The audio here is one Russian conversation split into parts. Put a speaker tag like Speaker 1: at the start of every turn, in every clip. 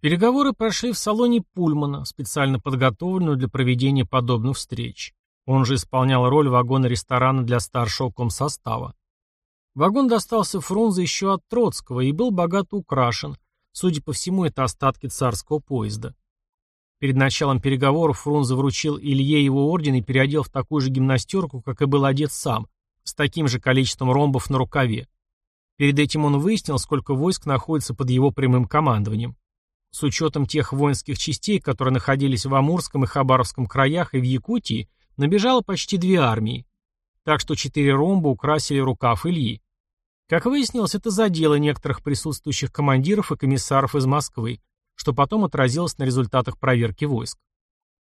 Speaker 1: Переговоры прошли в салоне Пульмана, специально подготовленную для проведения подобных встреч. Он же исполнял роль вагона ресторана для старшего комсостава. Вагон достался Фрунзе еще от Троцкого и был богато украшен. Судя по всему, это остатки царского поезда. Перед началом переговоров Фрунзе вручил Илье его орден и переодел в такую же гимнастерку, как и был одет сам, с таким же количеством ромбов на рукаве. Перед этим он выяснил, сколько войск находится под его прямым командованием. С учетом тех воинских частей, которые находились в Амурском и Хабаровском краях и в Якутии, набежало почти две армии. Так что четыре ромба украсили рукав Ильи. Как выяснилось, это задело некоторых присутствующих командиров и комиссаров из Москвы, что потом отразилось на результатах проверки войск.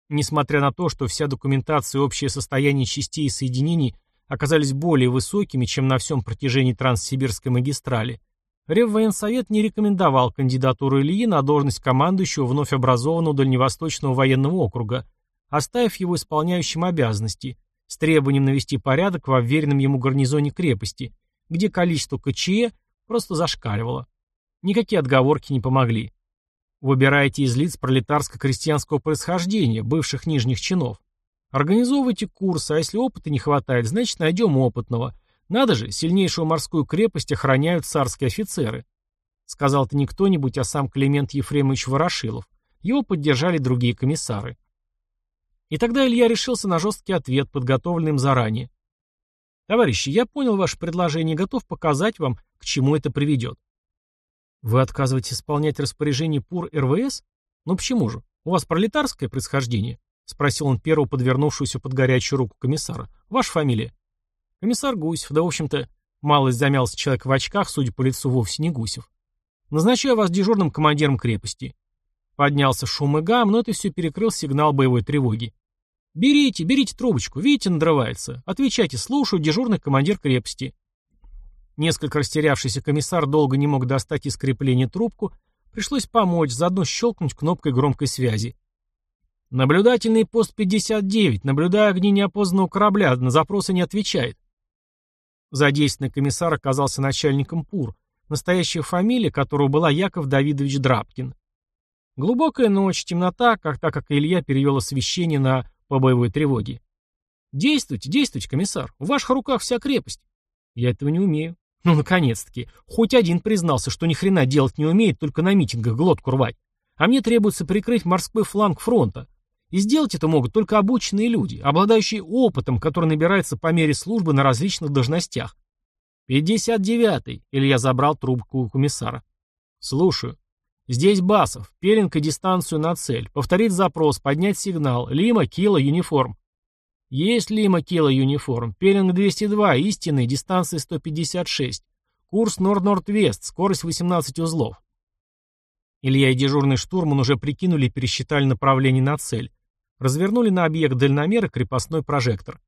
Speaker 1: Несмотря на то, что вся документация и общее состояние частей и соединений оказались более высокими, чем на всем протяжении Транссибирской магистрали, Реввоенсовет не рекомендовал кандидатуру Ильи на должность командующего вновь образованного Дальневосточного военного округа, оставив его исполняющим обязанности, с требованием навести порядок в обверенном ему гарнизоне крепости, где количество КЧЕ просто зашкаливало. Никакие отговорки не помогли. Выбирайте из лиц пролетарско-крестьянского происхождения, бывших нижних чинов. Организовывайте курсы, а если опыта не хватает, значит найдем опытного. Надо же, сильнейшую морскую крепость охраняют царские офицеры. Сказал это не кто-нибудь, а сам Климент Ефремович Ворошилов. Его поддержали другие комиссары. И тогда Илья решился на жесткий ответ, подготовленный им заранее. «Товарищи, я понял ваше предложение и готов показать вам, к чему это приведет. Вы отказываетесь исполнять распоряжение ПУР РВС? Ну почему же? У вас пролетарское происхождение? Спросил он первого подвернувшуюся под горячую руку комиссара. Ваша фамилия? Комиссар Гусев, да в общем-то, малость замялся человек в очках, судя по лицу, вовсе не Гусев. Назначаю вас дежурным командиром крепости. Поднялся шум и гам, но это все перекрыл сигнал боевой тревоги. «Берите, берите трубочку, видите, надрывается. Отвечайте, слушаю, дежурный командир крепости». Несколько растерявшийся комиссар долго не мог достать из крепления трубку, пришлось помочь, заодно щелкнуть кнопкой громкой связи. «Наблюдательный пост 59, наблюдая огни неопознанного корабля, на запросы не отвечает». Задействованный комиссар оказался начальником ПУР, настоящая фамилия которого была Яков Давидович Драбкин. Глубокая ночь, темнота, как так как Илья перевел освещение на по боевой тревоге. «Действуйте, действуйте, комиссар, в ваших руках вся крепость». «Я этого не умею». Ну, наконец-таки. Хоть один признался, что ни хрена делать не умеет, только на митингах глотку рвать. А мне требуется прикрыть морской фланг фронта. И сделать это могут только обученные люди, обладающие опытом, который набирается по мере службы на различных должностях. «Пятьдесят девятый», — Илья забрал трубку у комиссара. «Слушаю. Здесь Басов. Пеленка дистанцию на цель. Повторить запрос, поднять сигнал. Лима, Кила, Юниформ». Есть Лима Килла Юниформ. Пелинг 202, истинный, дистанция 156. Курс Норд-Норд-Вест, скорость 18 узлов. Илья и дежурный штурман уже прикинули и пересчитали направление на цель. Развернули на объект дальномера крепостной прожектор.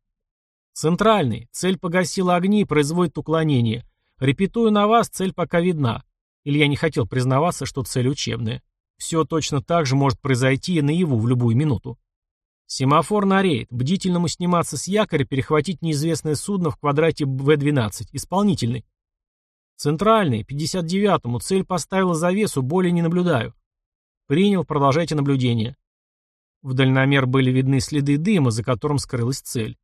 Speaker 1: Центральный. Цель погасила огни и производит уклонение. Репетую на вас, цель пока видна. Илья не хотел признаваться, что цель учебная. Все точно так же может произойти и наяву в любую минуту. Семафор на рейд. Бдительному сниматься с якоря, перехватить неизвестное судно в квадрате В-12. Исполнительный. Центральный. 59-му. Цель поставила завесу, более не наблюдаю. Принял, продолжайте наблюдение. В дальномер были видны следы дыма, за которым скрылась цель.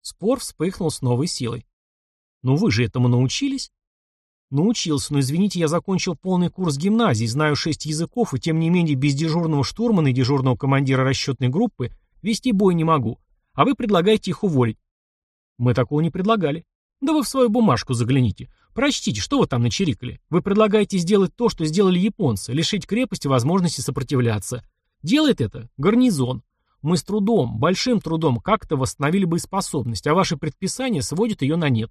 Speaker 1: Спор вспыхнул с новой силой. «Ну вы же этому научились?» «Научился, но, извините, я закончил полный курс гимназии, знаю шесть языков, и тем не менее без дежурного штурмана и дежурного командира расчетной группы Вести бой не могу. А вы предлагаете их уволить. Мы такого не предлагали. Да вы в свою бумажку загляните. Прочтите, что вы там начерикали. Вы предлагаете сделать то, что сделали японцы, лишить крепости возможности сопротивляться. Делает это гарнизон. Мы с трудом, большим трудом как-то восстановили боеспособность, а ваши предписания сводят ее на нет.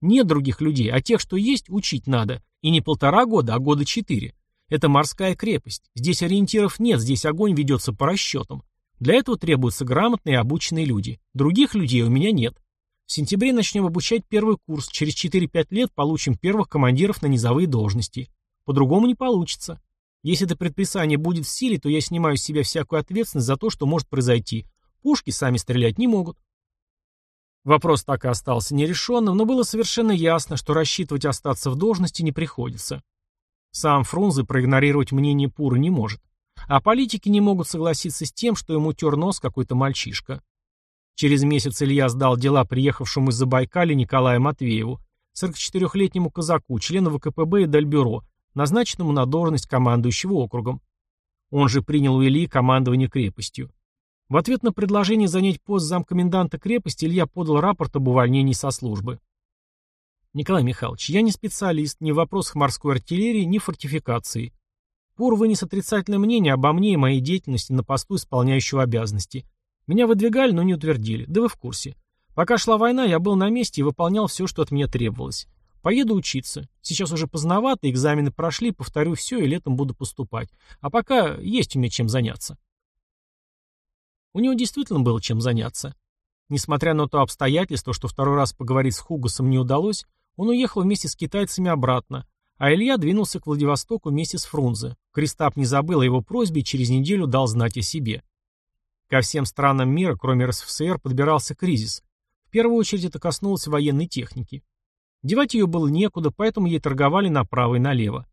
Speaker 1: Нет других людей, а тех, что есть, учить надо. И не полтора года, а года четыре. Это морская крепость. Здесь ориентиров нет, здесь огонь ведется по расчетам. Для этого требуются грамотные и обученные люди. Других людей у меня нет. В сентябре начнем обучать первый курс, через 4-5 лет получим первых командиров на низовые должности. По-другому не получится. Если это предписание будет в силе, то я снимаю с себя всякую ответственность за то, что может произойти. Пушки сами стрелять не могут. Вопрос так и остался нерешенным, но было совершенно ясно, что рассчитывать остаться в должности не приходится. Сам Фрунзе проигнорировать мнение Пура не может. А политики не могут согласиться с тем, что ему тер нос какой-то мальчишка. Через месяц Илья сдал дела приехавшему из Забайкалья Николаю Матвееву, 44-летнему казаку, члену ВКПБ и Дальбюро, назначенному на должность командующего округом. Он же принял у Ильи командование крепостью. В ответ на предложение занять пост замкоменданта крепости Илья подал рапорт об увольнении со службы. Николай Михайлович, я не специалист ни в вопросах морской артиллерии, ни фортификации. ПУР вынес отрицательное мнение обо мне и моей деятельности на посту исполняющего обязанности. Меня выдвигали, но не утвердили. Да вы в курсе. Пока шла война, я был на месте и выполнял все, что от меня требовалось. Поеду учиться. Сейчас уже поздновато, экзамены прошли, повторю все и летом буду поступать. А пока есть у меня чем заняться. У него действительно было чем заняться. Несмотря на то обстоятельство, что второй раз поговорить с Хугасом не удалось, он уехал вместе с китайцами обратно, а Илья двинулся к Владивостоку вместе с Фрунзе. Кристап не забыл о его просьбе и через неделю дал знать о себе. Ко всем странам мира, кроме РСФСР, подбирался кризис. В первую очередь это коснулось военной техники. Девать ее было некуда, поэтому ей торговали направо и налево.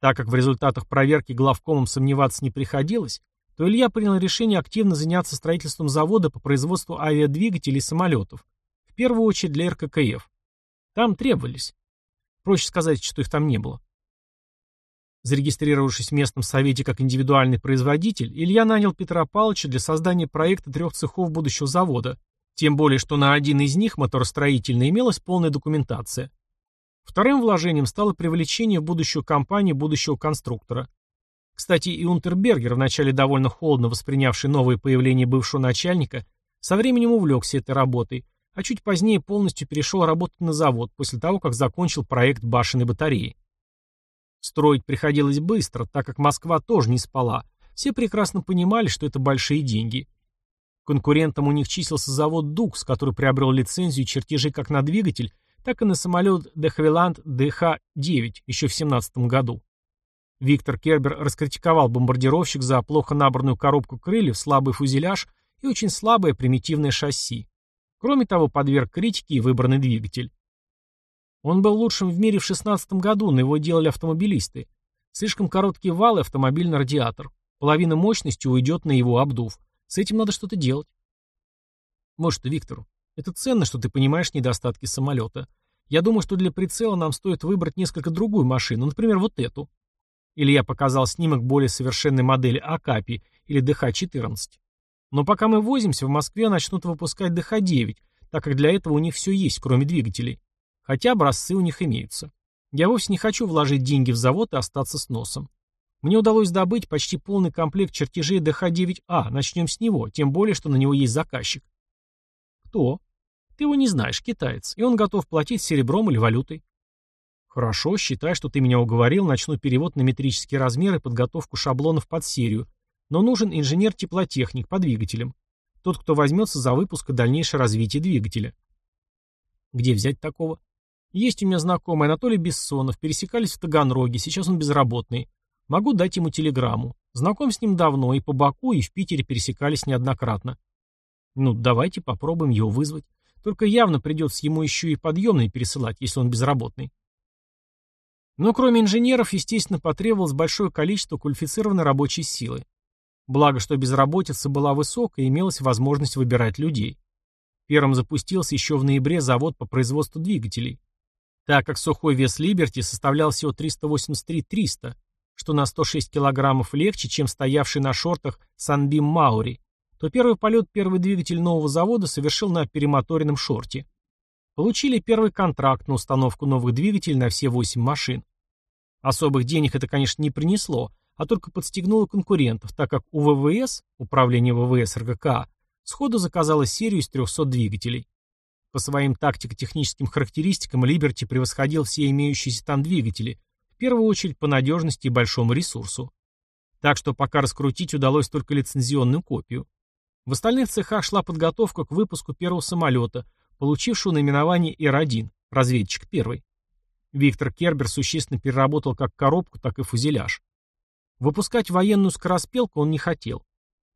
Speaker 1: Так как в результатах проверки главкомом сомневаться не приходилось, то Илья принял решение активно заняться строительством завода по производству авиадвигателей и самолетов, в первую очередь для РККФ. Там требовались. Проще сказать, что их там не было. Зарегистрировавшись в местном совете как индивидуальный производитель, Илья нанял Петра Павловича для создания проекта трех цехов будущего завода, тем более, что на один из них, моторостроительный, имелась полная документация. Вторым вложением стало привлечение в будущую компанию будущего конструктора. Кстати, и Унтербергер, вначале довольно холодно воспринявший новое появление бывшего начальника, со временем увлекся этой работой, а чуть позднее полностью перешел работать на завод после того, как закончил проект башенной батареи. Строить приходилось быстро, так как Москва тоже не спала. Все прекрасно понимали, что это большие деньги. Конкурентом у них числился завод «Дукс», который приобрел лицензию и чертежи как на двигатель, так и на самолет Дехвиланд ДХ-9 еще в 17 году. Виктор Кербер раскритиковал бомбардировщик за плохо набранную коробку крыльев, слабый фюзеляж и очень слабое примитивное шасси. Кроме того, подверг критике и выбранный двигатель. Он был лучшим в мире в 16 году, но его делали автомобилисты. Слишком короткий вал и автомобильный радиатор. Половина мощности уйдет на его обдув. С этим надо что-то делать. Может, Виктору. Это ценно, что ты понимаешь недостатки самолета. Я думаю, что для прицела нам стоит выбрать несколько другую машину, например, вот эту. Илья показал снимок более совершенной модели Акапи или ДХ-14. Но пока мы возимся, в Москве начнут выпускать ДХ-9, так как для этого у них все есть, кроме двигателей. Хотя образцы у них имеются. Я вовсе не хочу вложить деньги в завод и остаться с носом. Мне удалось добыть почти полный комплект чертежей ДХ-9А, начнем с него, тем более, что на него есть заказчик. Кто? Ты его не знаешь, китаец, и он готов платить серебром или валютой. Хорошо, считай, что ты меня уговорил, начну перевод на метрические размеры и подготовку шаблонов под серию. Но нужен инженер-теплотехник по двигателям. Тот, кто возьмется за выпуск и дальнейшее развитие двигателя. Где взять такого? Есть у меня знакомый Анатолий Бессонов, пересекались в Таганроге, сейчас он безработный. Могу дать ему телеграмму. Знаком с ним давно, и по Баку, и в Питере пересекались неоднократно. Ну, давайте попробуем его вызвать. Только явно придется ему еще и подъемные пересылать, если он безработный. Но кроме инженеров, естественно, потребовалось большое количество квалифицированной рабочей силы. Благо, что безработица была высокая и имелась возможность выбирать людей. Первым запустился еще в ноябре завод по производству двигателей. Так как сухой вес Либерти составлял всего 383-300, что на 106 килограммов легче, чем стоявший на шортах Санбим Маури, то первый полет первый двигатель нового завода совершил на перемоторенном шорте. Получили первый контракт на установку новых двигателей на все 8 машин. Особых денег это, конечно, не принесло, а только подстегнуло конкурентов, так как у ВВС, управление ВВС РГК, сходу заказала серию из 300 двигателей. По своим тактико-техническим характеристикам Liberty превосходил все имеющиеся там двигатели, первую очередь по надежности и большому ресурсу. Так что пока раскрутить удалось только лицензионную копию. В остальных цехах шла подготовка к выпуску первого самолета, получившего наименование Р-1, разведчик первый. Виктор Кербер существенно переработал как коробку, так и фузеляж. Выпускать военную скороспелку он не хотел.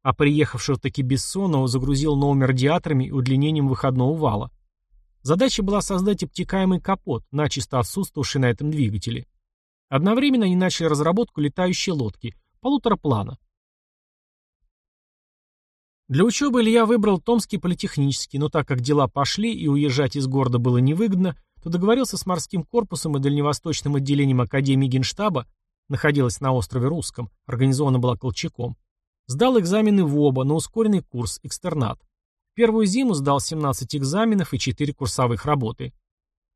Speaker 1: А приехавшего таки Бессонова загрузил новыми радиаторами и удлинением выходного вала. Задача была создать обтекаемый капот, начисто отсутствовавший на этом двигателе. Одновременно они начали разработку летающей лодки, полутора плана, Для учебы Илья выбрал Томский политехнический, но так как дела пошли и уезжать из города было невыгодно, то договорился с морским корпусом и дальневосточным отделением Академии Генштаба, находилась на острове Русском, организована была Колчаком, сдал экзамены в оба на ускоренный курс, экстернат. Первую зиму сдал 17 экзаменов и 4 курсовых работы.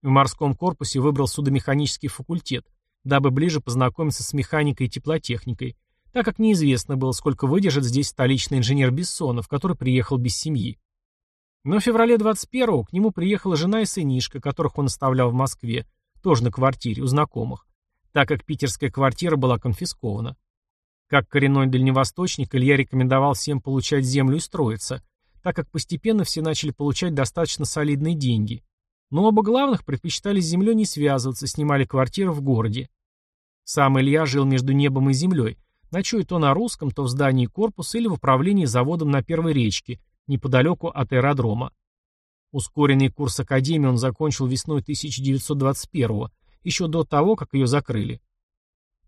Speaker 1: В морском корпусе выбрал судомеханический факультет, дабы ближе познакомиться с механикой и теплотехникой, так как неизвестно было, сколько выдержит здесь столичный инженер Бессонов, который приехал без семьи. Но в феврале 21-го к нему приехала жена и сынишка, которых он оставлял в Москве, тоже на квартире, у знакомых, так как питерская квартира была конфискована. Как коренной дальневосточник, Илья рекомендовал всем получать землю и строиться, так как постепенно все начали получать достаточно солидные деньги. Но оба главных предпочитали с землей не связываться, снимали квартиру в городе. Сам Илья жил между небом и землей, ночуя то на русском, то в здании корпуса или в управлении заводом на Первой речке, неподалеку от аэродрома. Ускоренный курс Академии он закончил весной 1921 еще до того, как ее закрыли.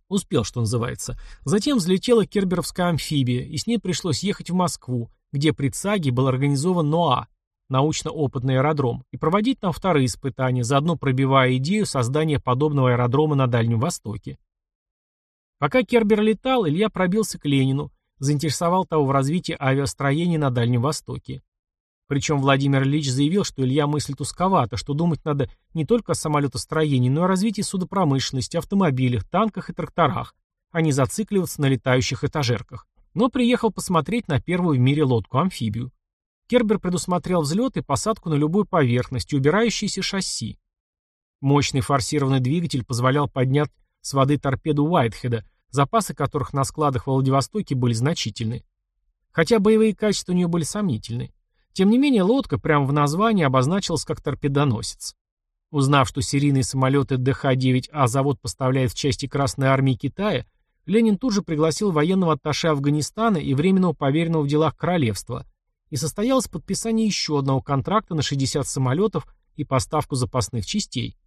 Speaker 1: Успел, что называется. Затем взлетела керберовская амфибия, и с ней пришлось ехать в Москву, где при ЦАГе был организован НОА, научно-опытный аэродром, и проводить там вторые испытания, заодно пробивая идею создания подобного аэродрома на Дальнем Востоке. Пока Кербер летал, Илья пробился к Ленину, заинтересовал того в развитии авиастроения на Дальнем Востоке. Причем Владимир Ильич заявил, что Илья мыслит узковато, что думать надо не только о самолетостроении, но и о развитии судопромышленности, автомобилях, танках и тракторах, а не зацикливаться на летающих этажерках. Но приехал посмотреть на первую в мире лодку-амфибию. Кербер предусмотрел взлет и посадку на любую поверхность убирающиеся шасси. Мощный форсированный двигатель позволял поднять с воды торпеду Уайтхеда, запасы которых на складах в Владивостоке были значительны. Хотя боевые качества у нее были сомнительны. Тем не менее, лодка прямо в названии обозначилась как торпедоносец. Узнав, что серийные самолеты ДХ-9А завод поставляет в части Красной Армии Китая, Ленин тут же пригласил военного атташе Афганистана и временного поверенного в делах королевства, и состоялось подписание еще одного контракта на 60 самолетов и поставку запасных частей.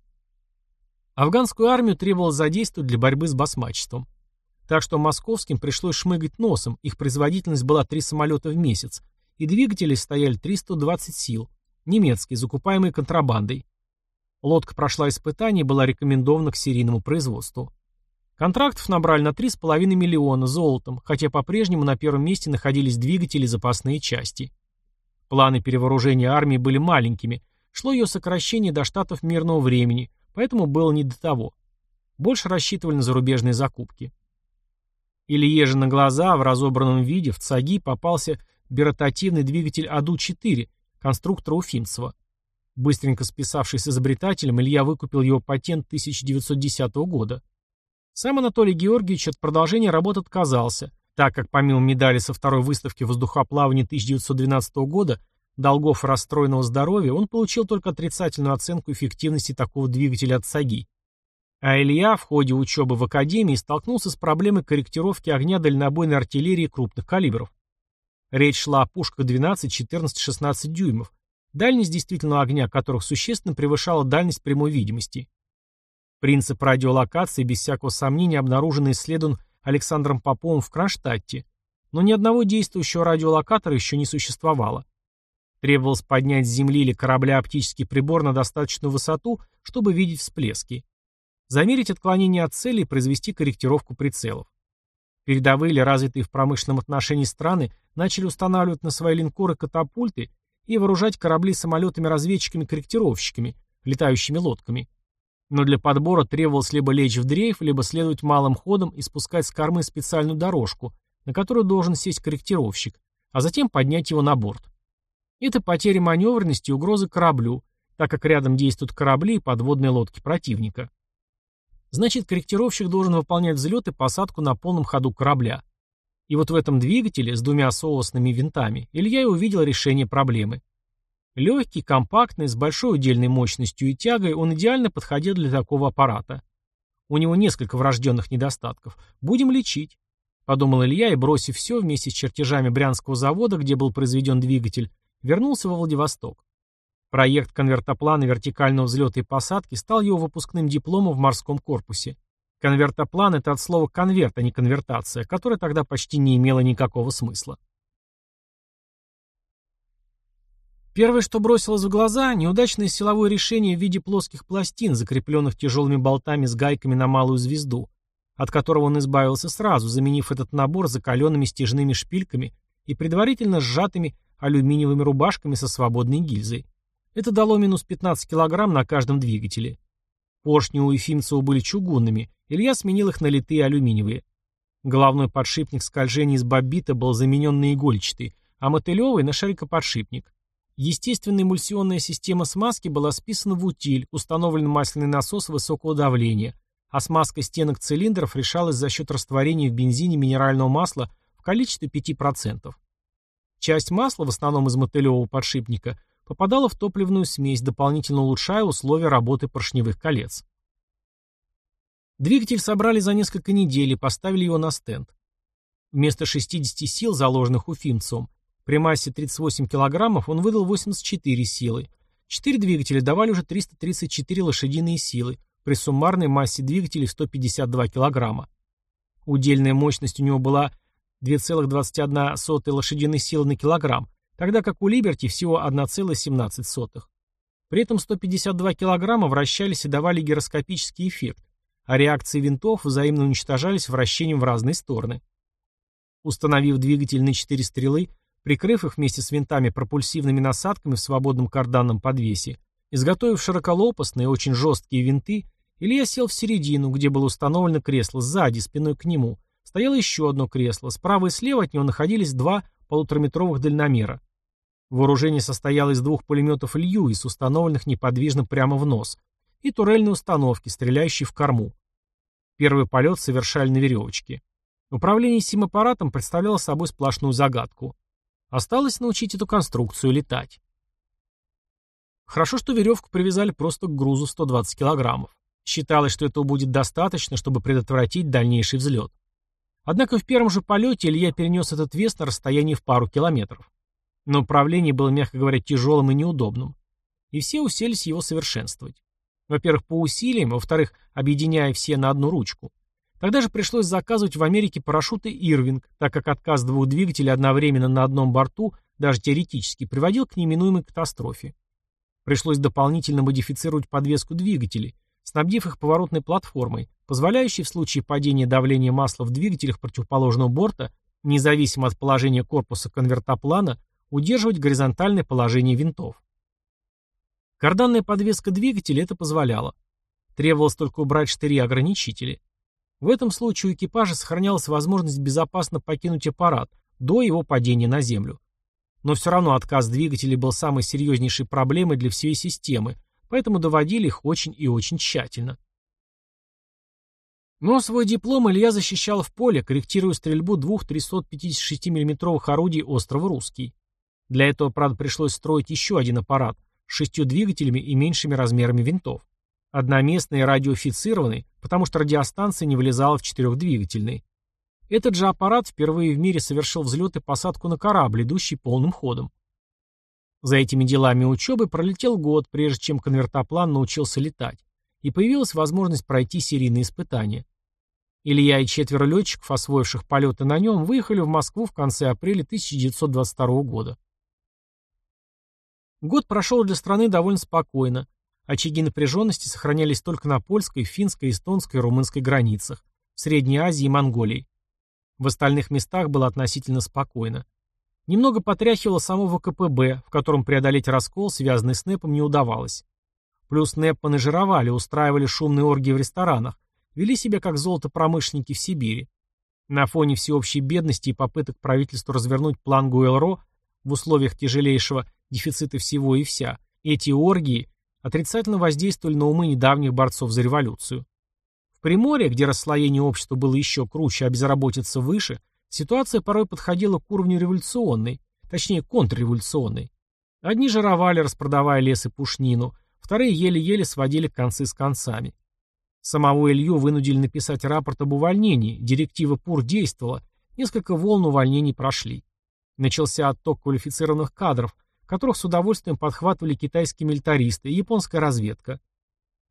Speaker 1: Афганскую армию требовалось задействовать для борьбы с басмачеством. Так что московским пришлось шмыгать носом, их производительность была 3 самолета в месяц, и двигатели стояли 320 сил, немецкие, закупаемые контрабандой. Лодка прошла испытание и была рекомендована к серийному производству. Контрактов набрали на 3,5 миллиона золотом, хотя по-прежнему на первом месте находились двигатели и запасные части. Планы перевооружения армии были маленькими, шло ее сокращение до штатов мирного времени, поэтому было не до того. Больше рассчитывали на зарубежные закупки. Илье же на глаза в разобранном виде в ЦАГИ попался Беротативный двигатель АДУ-4 конструктора Уфимцева. Быстренько списавшись с изобретателем, Илья выкупил его патент 1910 года. Сам Анатолий Георгиевич от продолжения работы отказался, так как помимо медали со второй выставки воздухоплавания 1912 года, долгов и расстроенного здоровья, он получил только отрицательную оценку эффективности такого двигателя от САГИ. А Илья в ходе учебы в академии столкнулся с проблемой корректировки огня дальнобойной артиллерии крупных калибров. Речь шла о пушках 12, 14, 16 дюймов, дальность действительного огня которых существенно превышала дальность прямой видимости. Принцип радиолокации, без всякого сомнения, обнаружен и исследован Александром Поповым в Кронштадте, но ни одного действующего радиолокатора еще не существовало. Требовалось поднять с Земли или корабля оптический прибор на достаточную высоту, чтобы видеть всплески. Замерить отклонение от цели и произвести корректировку прицелов. Передовые или развитые в промышленном отношении страны начали устанавливать на свои линкоры катапульты и вооружать корабли самолетами-разведчиками-корректировщиками, летающими лодками. Но для подбора требовалось либо лечь в дрейф, либо следовать малым ходом и спускать с кормы специальную дорожку, на которую должен сесть корректировщик, а затем поднять его на борт. Это потеря маневренности и угрозы кораблю, так как рядом действуют корабли и подводные лодки противника. Значит, корректировщик должен выполнять взлет и посадку на полном ходу корабля. И вот в этом двигателе с двумя соосными винтами Илья и увидел решение проблемы. Легкий, компактный, с большой удельной мощностью и тягой, он идеально подходил для такого аппарата. У него несколько врожденных недостатков. Будем лечить. Подумал Илья и, бросив все вместе с чертежами Брянского завода, где был произведен двигатель, вернулся во Владивосток. Проект конвертоплана вертикального взлета и посадки стал его выпускным дипломом в морском корпусе. Конвертоплан – это от слова «конверт», а не конвертация, которая тогда почти не имела никакого смысла. Первое, что бросилось в глаза, неудачное силовое решение в виде плоских пластин, закрепленных тяжелыми болтами с гайками на малую звезду, от которого он избавился сразу, заменив этот набор закаленными стяжными шпильками и предварительно сжатыми алюминиевыми рубашками со свободной гильзой. Это дало минус 15 килограмм на каждом двигателе. Поршни у Ефимцева были чугунными, Илья сменил их на литые алюминиевые. Головной подшипник скольжения из боббита был заменен на игольчатый, а мотылевый на шарикоподшипник. Естественная эмульсионная система смазки была списана в утиль, установлен масляный насос высокого давления, а смазка стенок цилиндров решалась за счет растворения в бензине минерального масла в количестве 5%. Часть масла, в основном из мотылевого подшипника, попадала в топливную смесь, дополнительно улучшая условия работы поршневых колец. Двигатель собрали за несколько недель и поставили его на стенд. Вместо 60 сил, заложенных Уфимцевым, при массе 38 кг он выдал 84 силы. Четыре двигателя давали уже 334 лошадиные силы, при суммарной массе двигателей 152 кг. Удельная мощность у него была 2,21 лошадиной силы на килограмм, тогда как у Либерти всего 1,17. При этом 152 кг вращались и давали гироскопический эффект, а реакции винтов взаимно уничтожались вращением в разные стороны. Установив двигатель на 4 стрелы, Прикрыв их вместе с винтами пропульсивными насадками в свободном карданном подвесе, изготовив широколопастные, очень жесткие винты, Илья сел в середину, где было установлено кресло, сзади, спиной к нему. Стояло еще одно кресло, справа и слева от него находились два полутораметровых дальномера. Вооружение состояло из двух пулеметов «Льюис», установленных неподвижно прямо в нос, и турельной установки, стреляющей в корму. Первый полет совершали на веревочке. Управление сим аппаратом представляло собой сплошную загадку. Осталось научить эту конструкцию летать. Хорошо, что веревку привязали просто к грузу 120 килограммов. Считалось, что этого будет достаточно, чтобы предотвратить дальнейший взлет. Однако в первом же полете Илья перенес этот вес на расстояние в пару километров. Но управление было, мягко говоря, тяжелым и неудобным. И все уселись его совершенствовать. Во-первых, по усилиям, во-вторых, объединяя все на одну ручку. Тогда же пришлось заказывать в Америке парашюты «Ирвинг», так как отказ двух двигателей одновременно на одном борту, даже теоретически, приводил к неминуемой катастрофе. Пришлось дополнительно модифицировать подвеску двигателей, снабдив их поворотной платформой, позволяющей в случае падения давления масла в двигателях противоположного борта, независимо от положения корпуса конвертоплана, удерживать горизонтальное положение винтов. Карданная подвеска двигателя это позволяла. Требовалось только убрать штыри-ограничители. В этом случае у экипажа сохранялась возможность безопасно покинуть аппарат до его падения на Землю. Но все равно отказ двигателей был самой серьезнейшей проблемой для всей системы, поэтому доводили их очень и очень тщательно. Но свой диплом Илья защищал в поле, корректируя стрельбу двух 356 миллиметровых орудий острова Русский. Для этого, правда, пришлось строить еще один аппарат с шестью двигателями и меньшими размерами винтов. Одноместный и радиофицированный, потому что радиостанция не влезала в четырехдвигательный. Этот же аппарат впервые в мире совершил взлет и посадку на корабль, идущий полным ходом. За этими делами учебы пролетел год, прежде чем конвертоплан научился летать, и появилась возможность пройти серийные испытания. Илья и четверо летчиков, освоивших полеты на нем, выехали в Москву в конце апреля 1922 года. Год прошел для страны довольно спокойно, Очаги напряженности сохранялись только на польской, финской, эстонской и румынской границах, в Средней Азии и Монголии. В остальных местах было относительно спокойно. Немного потряхивало само ВКПБ, в котором преодолеть раскол, связанный с НЭПом, не удавалось. Плюс Непманы жировали, устраивали шумные оргии в ресторанах, вели себя как золотопромышленники в Сибири. На фоне всеобщей бедности и попыток правительства развернуть план Гуэлро в условиях тяжелейшего дефицита всего и вся, эти оргии отрицательно воздействовали на умы недавних борцов за революцию. В Приморье, где расслоение общества было еще круче, а безработица выше, ситуация порой подходила к уровню революционной, точнее контрреволюционной. Одни жировали, распродавая лес и пушнину, вторые еле-еле сводили концы с концами. Самого Илью вынудили написать рапорт об увольнении, директива ПУР действовала, несколько волн увольнений прошли. Начался отток квалифицированных кадров, которых с удовольствием подхватывали китайские милитаристы и японская разведка.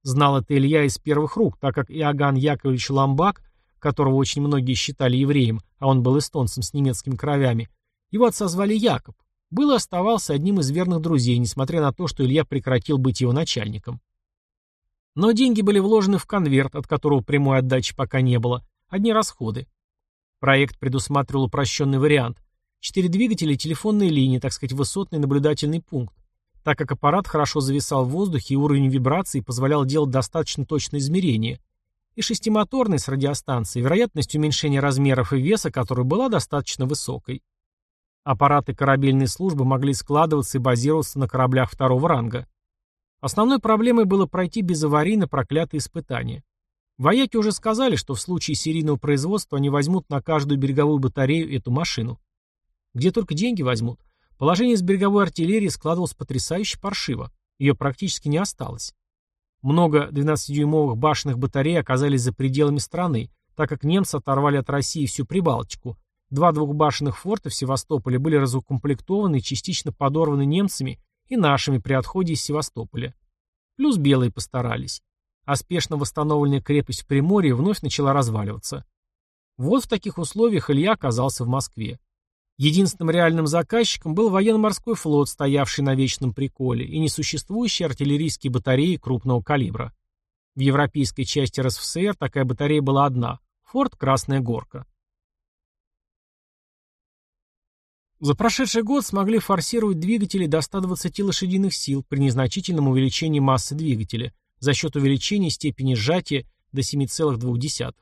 Speaker 1: Знал это Илья из первых рук, так как Иоганн Яковлевич Ламбак, которого очень многие считали евреем, а он был эстонцем с немецкими кровями, его отца звали Якоб, был и оставался одним из верных друзей, несмотря на то, что Илья прекратил быть его начальником. Но деньги были вложены в конверт, от которого прямой отдачи пока не было, одни расходы. Проект предусматривал упрощенный вариант. Четыре двигателя и телефонные линии, так сказать, высотный наблюдательный пункт, так как аппарат хорошо зависал в воздухе и уровень вибрации позволял делать достаточно точные измерения, и шестимоторный с радиостанцией, вероятность уменьшения размеров и веса которой была достаточно высокой. Аппараты корабельной службы могли складываться и базироваться на кораблях второго ранга. Основной проблемой было пройти безаварийно проклятые испытания. Вояки уже сказали, что в случае серийного производства они возьмут на каждую береговую батарею эту машину. Где только деньги возьмут. Положение с береговой артиллерией складывалось потрясающе паршиво. Ее практически не осталось. Много 12-дюймовых башенных батарей оказались за пределами страны, так как немцы оторвали от России всю Прибалтику. Два двухбашенных форта в Севастополе были разукомплектованы и частично подорваны немцами и нашими при отходе из Севастополя. Плюс белые постарались. А спешно восстановленная крепость в Приморье вновь начала разваливаться. Вот в таких условиях Илья оказался в Москве. Единственным реальным заказчиком был военно-морской флот, стоявший на вечном приколе, и несуществующие артиллерийские батареи крупного калибра. В европейской части РСФСР такая батарея была одна – форт Красная Горка. За прошедший год смогли форсировать двигатели до 120 лошадиных сил при незначительном увеличении массы двигателя за счет увеличения степени сжатия до 7,2.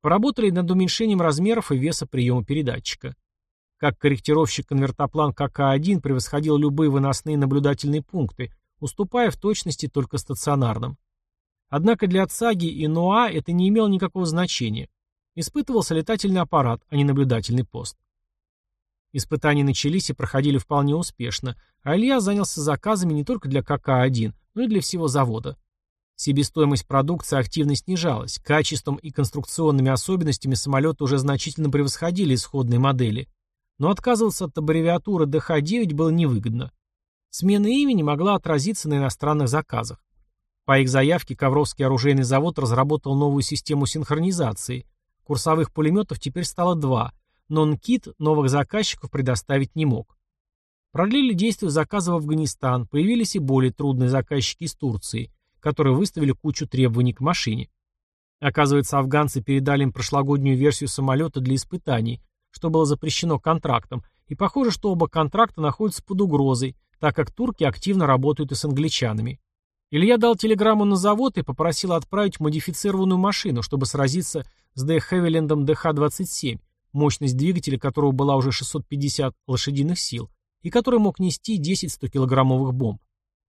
Speaker 1: Поработали над уменьшением размеров и веса приема передатчика. Как корректировщик конвертоплан КК-1 превосходил любые выносные наблюдательные пункты, уступая в точности только стационарным. Однако для ЦАГИ и НОА это не имело никакого значения. Испытывался летательный аппарат, а не наблюдательный пост. Испытания начались и проходили вполне успешно, а Илья занялся заказами не только для КК-1, но и для всего завода. Себестоимость продукции активно снижалась, качеством и конструкционными особенностями самолета уже значительно превосходили исходные модели, но отказываться от аббревиатуры ДХ-9 было невыгодно. Смена имени могла отразиться на иностранных заказах. По их заявке Ковровский оружейный завод разработал новую систему синхронизации. Курсовых пулеметов теперь стало два – но НКИТ новых заказчиков предоставить не мог. Продлили действие заказа в Афганистан, появились и более трудные заказчики из Турции, которые выставили кучу требований к машине. Оказывается, афганцы передали им прошлогоднюю версию самолета для испытаний, что было запрещено контрактом, и похоже, что оба контракта находятся под угрозой, так как турки активно работают и с англичанами. Илья дал телеграмму на завод и попросил отправить модифицированную машину, чтобы сразиться с Д. Хевилендом ДХ-27, мощность двигателя которого была уже 650 лошадиных сил, и который мог нести 10 100-килограммовых бомб.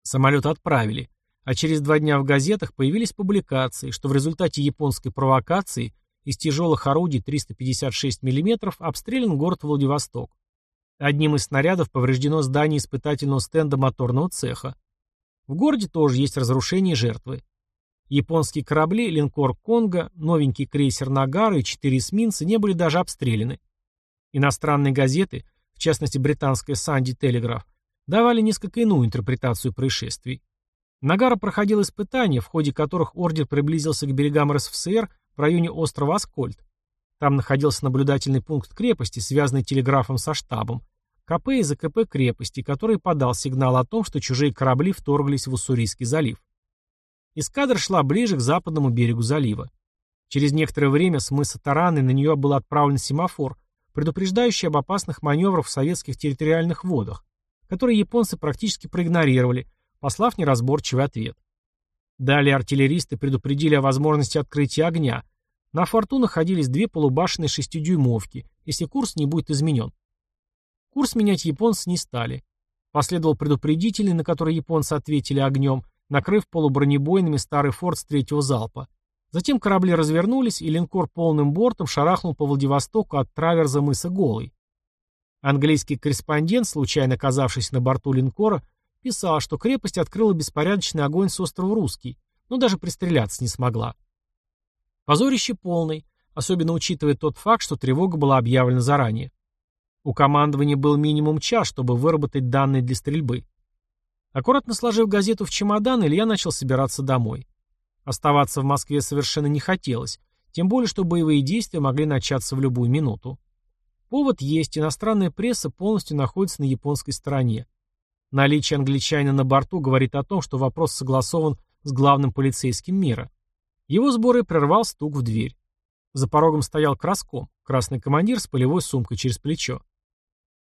Speaker 1: Самолет отправили, а через два дня в газетах появились публикации, что в результате японской провокации из тяжелых орудий 356 мм обстрелян город Владивосток. Одним из снарядов повреждено здание испытательного стенда моторного цеха. В городе тоже есть разрушения и жертвы. Японские корабли, линкор «Конго», новенький крейсер «Нагара» и четыре эсминца не были даже обстреляны. Иностранные газеты, в частности британская «Санди Телеграф», давали несколько иную интерпретацию происшествий. Нагара проходил испытания, в ходе которых ордер приблизился к берегам РСФСР в районе острова Аскольд. Там находился наблюдательный пункт крепости, связанный телеграфом со штабом, КП и ЗКП крепости, который подал сигнал о том, что чужие корабли вторглись в Уссурийский залив. Эскадра шла ближе к западному берегу залива. Через некоторое время с мыса Тараны на нее был отправлен семафор, предупреждающий об опасных маневрах в советских территориальных водах, которые японцы практически проигнорировали, послав неразборчивый ответ. Далее артиллеристы предупредили о возможности открытия огня. На форту находились две полубашенные шестидюймовки, если курс не будет изменен. Курс менять японцы не стали. Последовал предупредительный, на который японцы ответили огнем, накрыв полубронебойными старый форт с третьего залпа. Затем корабли развернулись, и линкор полным бортом шарахнул по Владивостоку от траверза мыса Голый. Английский корреспондент, случайно оказавшийся на борту линкора, писал, что крепость открыла беспорядочный огонь с острова Русский, но даже пристреляться не смогла. Позорище полный, особенно учитывая тот факт, что тревога была объявлена заранее. У командования был минимум час, чтобы выработать данные для стрельбы. Аккуратно сложив газету в чемодан, Илья начал собираться домой. Оставаться в Москве совершенно не хотелось, тем более, что боевые действия могли начаться в любую минуту. Повод есть, иностранная пресса полностью находится на японской стороне. Наличие англичанина на борту говорит о том, что вопрос согласован с главным полицейским мира. Его сборы прервал стук в дверь. За порогом стоял Краском, красный командир с полевой сумкой через плечо.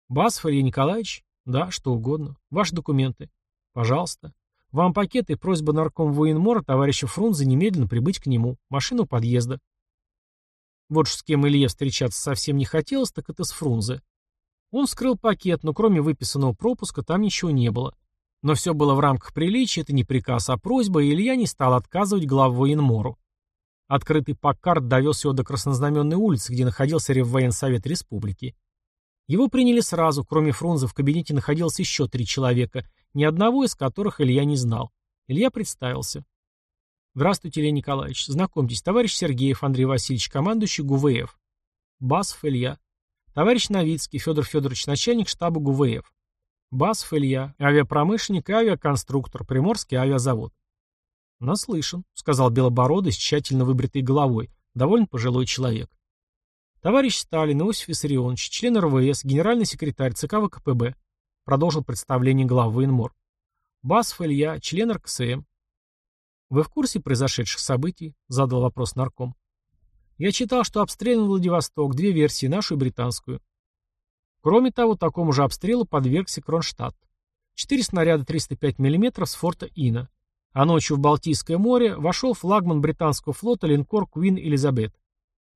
Speaker 1: «Басов Илья Николаевич?» «Да, что угодно. Ваши документы?» «Пожалуйста. Вам пакет и просьба нарком военмора товарища Фрунзе немедленно прибыть к нему. Машину подъезда». Вот с кем Илье встречаться совсем не хотелось, так это с Фрунзе. Он вскрыл пакет, но кроме выписанного пропуска там ничего не было. Но все было в рамках приличия, это не приказ, а просьба, и Илья не стал отказывать главу военмору. Открытый Паккарт довез его до Краснознаменной улицы, где находился Реввоенсовет Республики. Его приняли сразу, кроме Фрунзе в кабинете находилось еще три человека, ни одного из которых Илья не знал. Илья представился. Здравствуйте, Илья Николаевич. Знакомьтесь, товарищ Сергеев Андрей Васильевич, командующий ГУВФ. Басов Илья. Товарищ Новицкий Федор Федорович, начальник штаба ГУВФ. Басов Илья, авиапромышленник и авиаконструктор, Приморский авиазавод. «Наслышан», — сказал Белобородый с тщательно выбритой головой, довольно пожилой человек. Товарищ Сталин Иосиф Виссарионович, член РВС, генеральный секретарь ЦК ВКПБ, продолжил представление глав военмор. Басов Илья, член РКСМ. «Вы в курсе произошедших событий?» — задал вопрос нарком. «Я читал, что обстрелян Владивосток, две версии, нашу и британскую. Кроме того, такому же обстрелу подвергся Кронштадт. Четыре снаряда 305 мм с форта Ина. А ночью в Балтийское море вошел флагман британского флота линкор Куин Элизабет.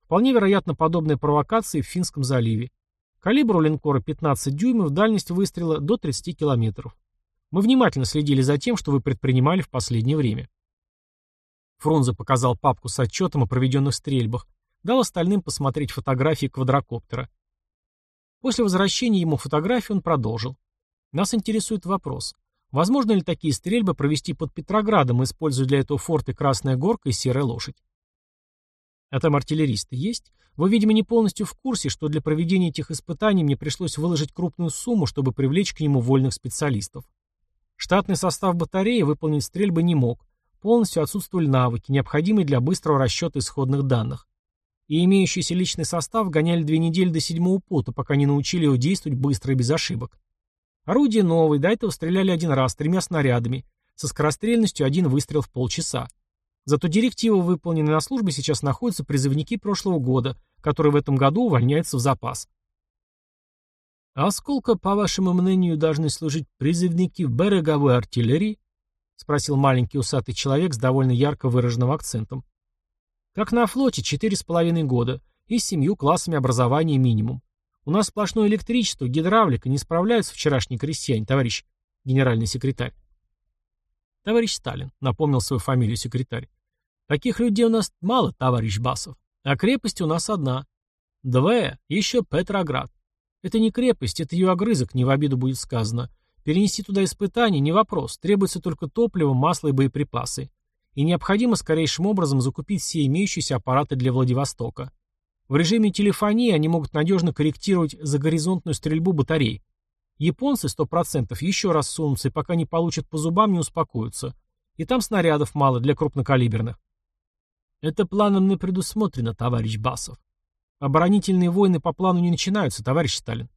Speaker 1: Вполне вероятно подобная провокация в Финском заливе. Калибр у линкора 15 дюймов, дальность выстрела до 30 километров. Мы внимательно следили за тем, что вы предпринимали в последнее время. Фрунзе показал папку с отчетом о проведенных стрельбах, дал остальным посмотреть фотографии квадрокоптера. После возвращения ему фотографии он продолжил. Нас интересует вопрос. Возможно ли такие стрельбы провести под Петроградом, используя для этого форты Красная Горка и Серая Лошадь? А там артиллеристы есть? Вы, видимо, не полностью в курсе, что для проведения этих испытаний мне пришлось выложить крупную сумму, чтобы привлечь к нему вольных специалистов. Штатный состав батареи выполнить стрельбы не мог. Полностью отсутствовали навыки, необходимые для быстрого расчета исходных данных. И имеющийся личный состав гоняли две недели до седьмого пота, пока не научили его действовать быстро и без ошибок. Орудие новое, до этого стреляли один раз, тремя снарядами, со скорострельностью один выстрел в полчаса. Зато директива, выполненная на службе, сейчас находятся призывники прошлого года, которые в этом году увольняются в запас. «А сколько, по вашему мнению, должны служить призывники в береговой артиллерии?» — спросил маленький усатый человек с довольно ярко выраженным акцентом. «Как на флоте, четыре с половиной года, и с семью классами образования минимум. У нас сплошное электричество, гидравлика, не справляются вчерашние крестьяне, товарищ генеральный секретарь. Товарищ Сталин, напомнил свою фамилию секретарь. Таких людей у нас мало, товарищ Басов. А крепость у нас одна. Две, еще Петроград. Это не крепость, это ее огрызок, не в обиду будет сказано. Перенести туда испытания не вопрос, требуется только топливо, масло и боеприпасы. И необходимо скорейшим образом закупить все имеющиеся аппараты для Владивостока. В режиме телефонии они могут надежно корректировать загоризонтную стрельбу батарей. Японцы 100% еще раз сунутся и пока не получат по зубам, не успокоятся. И там снарядов мало для крупнокалиберных. Это планом не предусмотрено, товарищ Басов. Оборонительные войны по плану не начинаются, товарищ Сталин.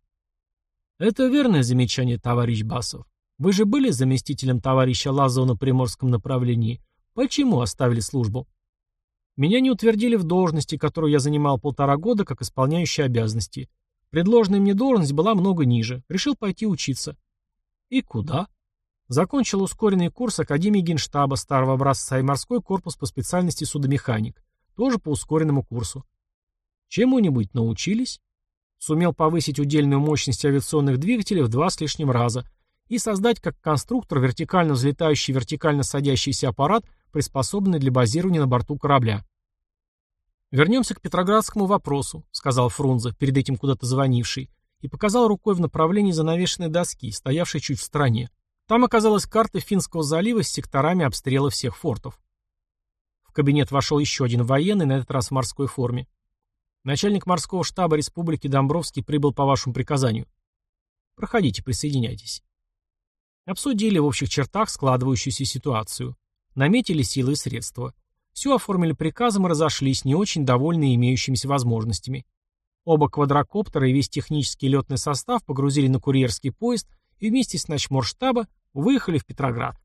Speaker 1: Это верное замечание, товарищ Басов. Вы же были заместителем товарища Лазова на Приморском направлении. Почему оставили службу? Меня не утвердили в должности, которую я занимал полтора года как исполняющий обязанности. Предложенная мне должность была много ниже. Решил пойти учиться. И куда? Закончил ускоренный курс Академии Генштаба старого образца и морской корпус по специальности судомеханик. Тоже по ускоренному курсу. Чему-нибудь научились? Сумел повысить удельную мощность авиационных двигателей в два с лишним раза и создать как конструктор вертикально взлетающий вертикально садящийся аппарат приспособленный для базирования на борту корабля. «Вернемся к Петроградскому вопросу», — сказал Фрунзе, перед этим куда-то звонивший, и показал рукой в направлении занавешенной доски, стоявшей чуть в стороне. Там оказалась карта Финского залива с секторами обстрела всех фортов. В кабинет вошел еще один военный, на этот раз в морской форме. Начальник морского штаба Республики Домбровский прибыл по вашему приказанию. Проходите, присоединяйтесь. Обсудили в общих чертах складывающуюся ситуацию. Наметили силы и средства. Все оформили приказом и разошлись, не очень довольные имеющимися возможностями. Оба квадрокоптера и весь технический летный состав погрузили на курьерский поезд и вместе с начморштаба выехали в Петроград.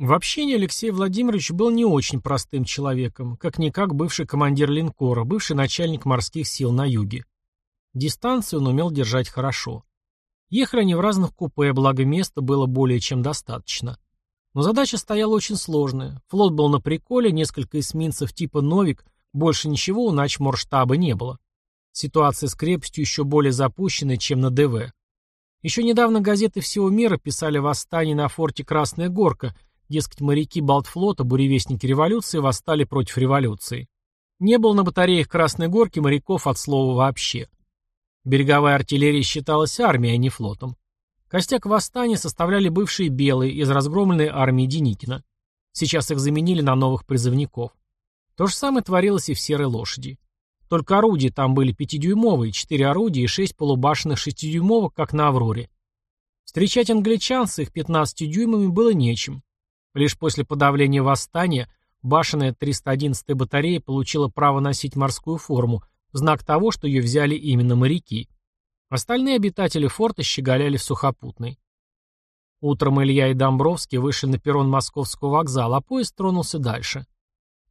Speaker 1: В общении Алексей Владимирович был не очень простым человеком, как-никак бывший командир линкора, бывший начальник морских сил на юге. Дистанцию он умел держать хорошо. Ехали они в разных купе, благо места было более чем достаточно. Но задача стояла очень сложная. Флот был на приколе, несколько эсминцев типа «Новик», больше ничего у начморштаба не было. Ситуация с крепостью еще более запущенная, чем на ДВ. Еще недавно газеты всего мира писали восстание на форте Красная Горка – Дескать, моряки Балтфлота, буревестники революции, восстали против революции. Не было на батареях Красной Горки моряков от слова вообще. Береговая артиллерия считалась армией, а не флотом. Костяк восстания составляли бывшие белые из разгромленной армии Деникина. Сейчас их заменили на новых призывников. То же самое творилось и в «Серой лошади». Только орудия там были пятидюймовые, четыре орудия и шесть полубашенных шестидюймовок, как на «Авроре». Встречать англичан с их 15 дюймами было нечем. Лишь после подавления восстания башенная 311-я батарея получила право носить морскую форму, знак того, что ее взяли именно моряки. Остальные обитатели форта щеголяли в сухопутной. Утром Илья и Домбровский вышли на перрон московского вокзала, а поезд тронулся дальше.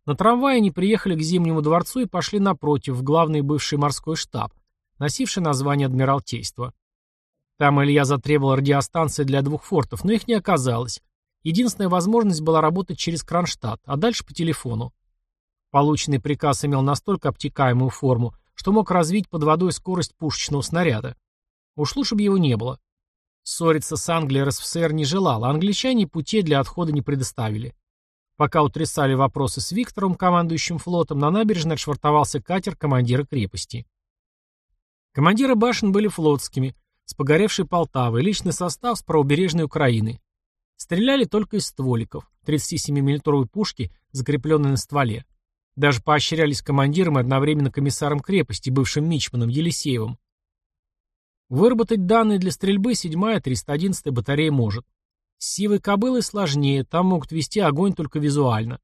Speaker 1: На трамвае они приехали к Зимнему дворцу и пошли напротив, в главный бывший морской штаб, носивший название Адмиралтейства. Там Илья затребовал радиостанции для двух фортов, но их не оказалось, Единственная возможность была работать через Кронштадт, а дальше по телефону. Полученный приказ имел настолько обтекаемую форму, что мог развить под водой скорость пушечного снаряда. Уж лучше бы его не было. Ссориться с Англией РСФСР не желала, а англичане путей для отхода не предоставили. Пока утрясали вопросы с Виктором, командующим флотом, на набережной отшвартовался катер командира крепости. Командиры башен были флотскими, с погоревшей Полтавой, личный состав с правобережной Украины. Стреляли только из стволиков, 37 миллиметровой пушки, закрепленной на стволе. Даже поощрялись командиром и одновременно комиссаром крепости, бывшим мичманом Елисеевым. Выработать данные для стрельбы 7-я 311-я батарея может. С сивой кобылой сложнее, там могут вести огонь только визуально.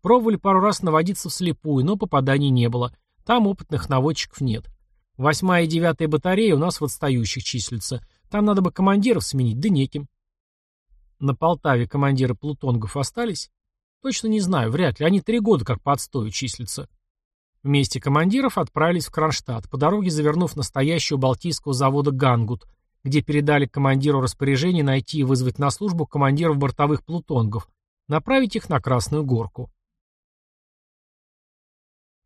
Speaker 1: Пробовали пару раз наводиться вслепую, но попаданий не было. Там опытных наводчиков нет. Восьмая и девятая батарея у нас в отстающих числятся. Там надо бы командиров сменить, да неким. На Полтаве командиры плутонгов остались? Точно не знаю, вряд ли. Они три года как по отстою числятся. Вместе командиров отправились в Кронштадт, по дороге завернув настоящего балтийского завода «Гангут», где передали командиру распоряжение найти и вызвать на службу командиров бортовых плутонгов, направить их на Красную Горку.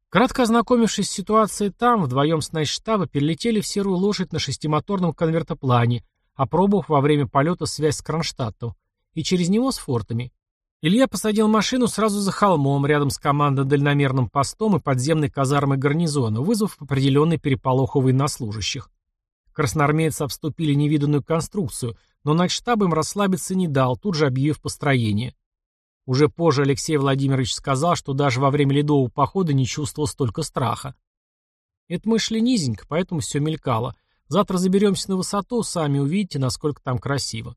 Speaker 1: Кратко ознакомившись с ситуацией там, вдвоем с штаба перелетели в серую лошадь на шестимоторном конвертоплане, опробовав во время полета связь с Кронштадтом, и через него с фортами. Илья посадил машину сразу за холмом, рядом с командо-дальномерным постом и подземной казармой гарнизона, вызвав определенный переполох у военнослужащих. Красноармейцы обступили невиданную конструкцию, но начштаб им расслабиться не дал, тут же объявив построение. Уже позже Алексей Владимирович сказал, что даже во время ледового похода не чувствовал столько страха. Это мы шли низенько, поэтому все мелькало. Завтра заберемся на высоту, сами увидите, насколько там красиво.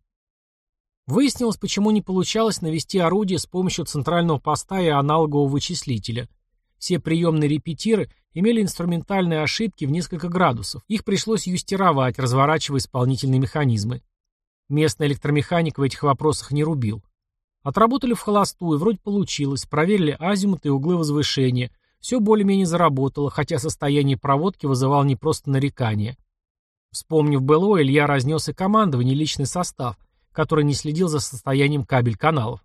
Speaker 1: Выяснилось, почему не получалось навести орудие с помощью центрального поста и аналогового вычислителя. Все приемные репетиры имели инструментальные ошибки в несколько градусов. Их пришлось юстировать, разворачивая исполнительные механизмы. Местный электромеханик в этих вопросах не рубил. Отработали в холостую, вроде получилось, проверили азимут и углы возвышения. Все более-менее заработало, хотя состояние проводки вызывало не просто нарекания. Вспомнив БЛО, Илья разнес и командование, личный состав – который не следил за состоянием кабель-каналов.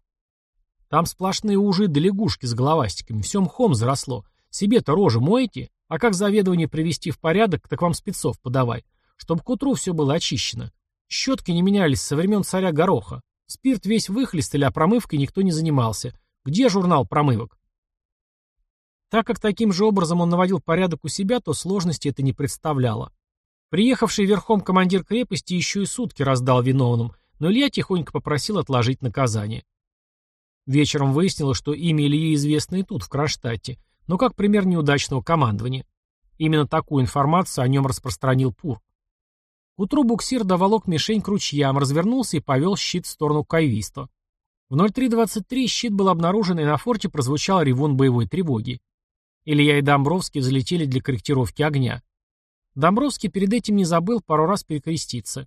Speaker 1: Там сплошные ужи да лягушки с головастиками, все мхом заросло. Себе-то рожу моете, а как заведование привести в порядок, так вам спецов подавай, чтобы к утру все было очищено. Щетки не менялись со времен царя Гороха. Спирт весь выхлестали, а промывкой никто не занимался. Где журнал промывок? Так как таким же образом он наводил порядок у себя, то сложности это не представляло. Приехавший верхом командир крепости еще и сутки раздал виновным, но Илья тихонько попросил отложить наказание. Вечером выяснилось, что имя Ильи известно и тут, в Кронштадте, но как пример неудачного командования. Именно такую информацию о нем распространил Пур. К утру буксир доволок мишень к ручьям, развернулся и повел щит в сторону Кайвиста. В 03.23 щит был обнаружен, и на форте прозвучал ревун боевой тревоги. Илья и Домбровский взлетели для корректировки огня. Домбровский перед этим не забыл пару раз перекреститься.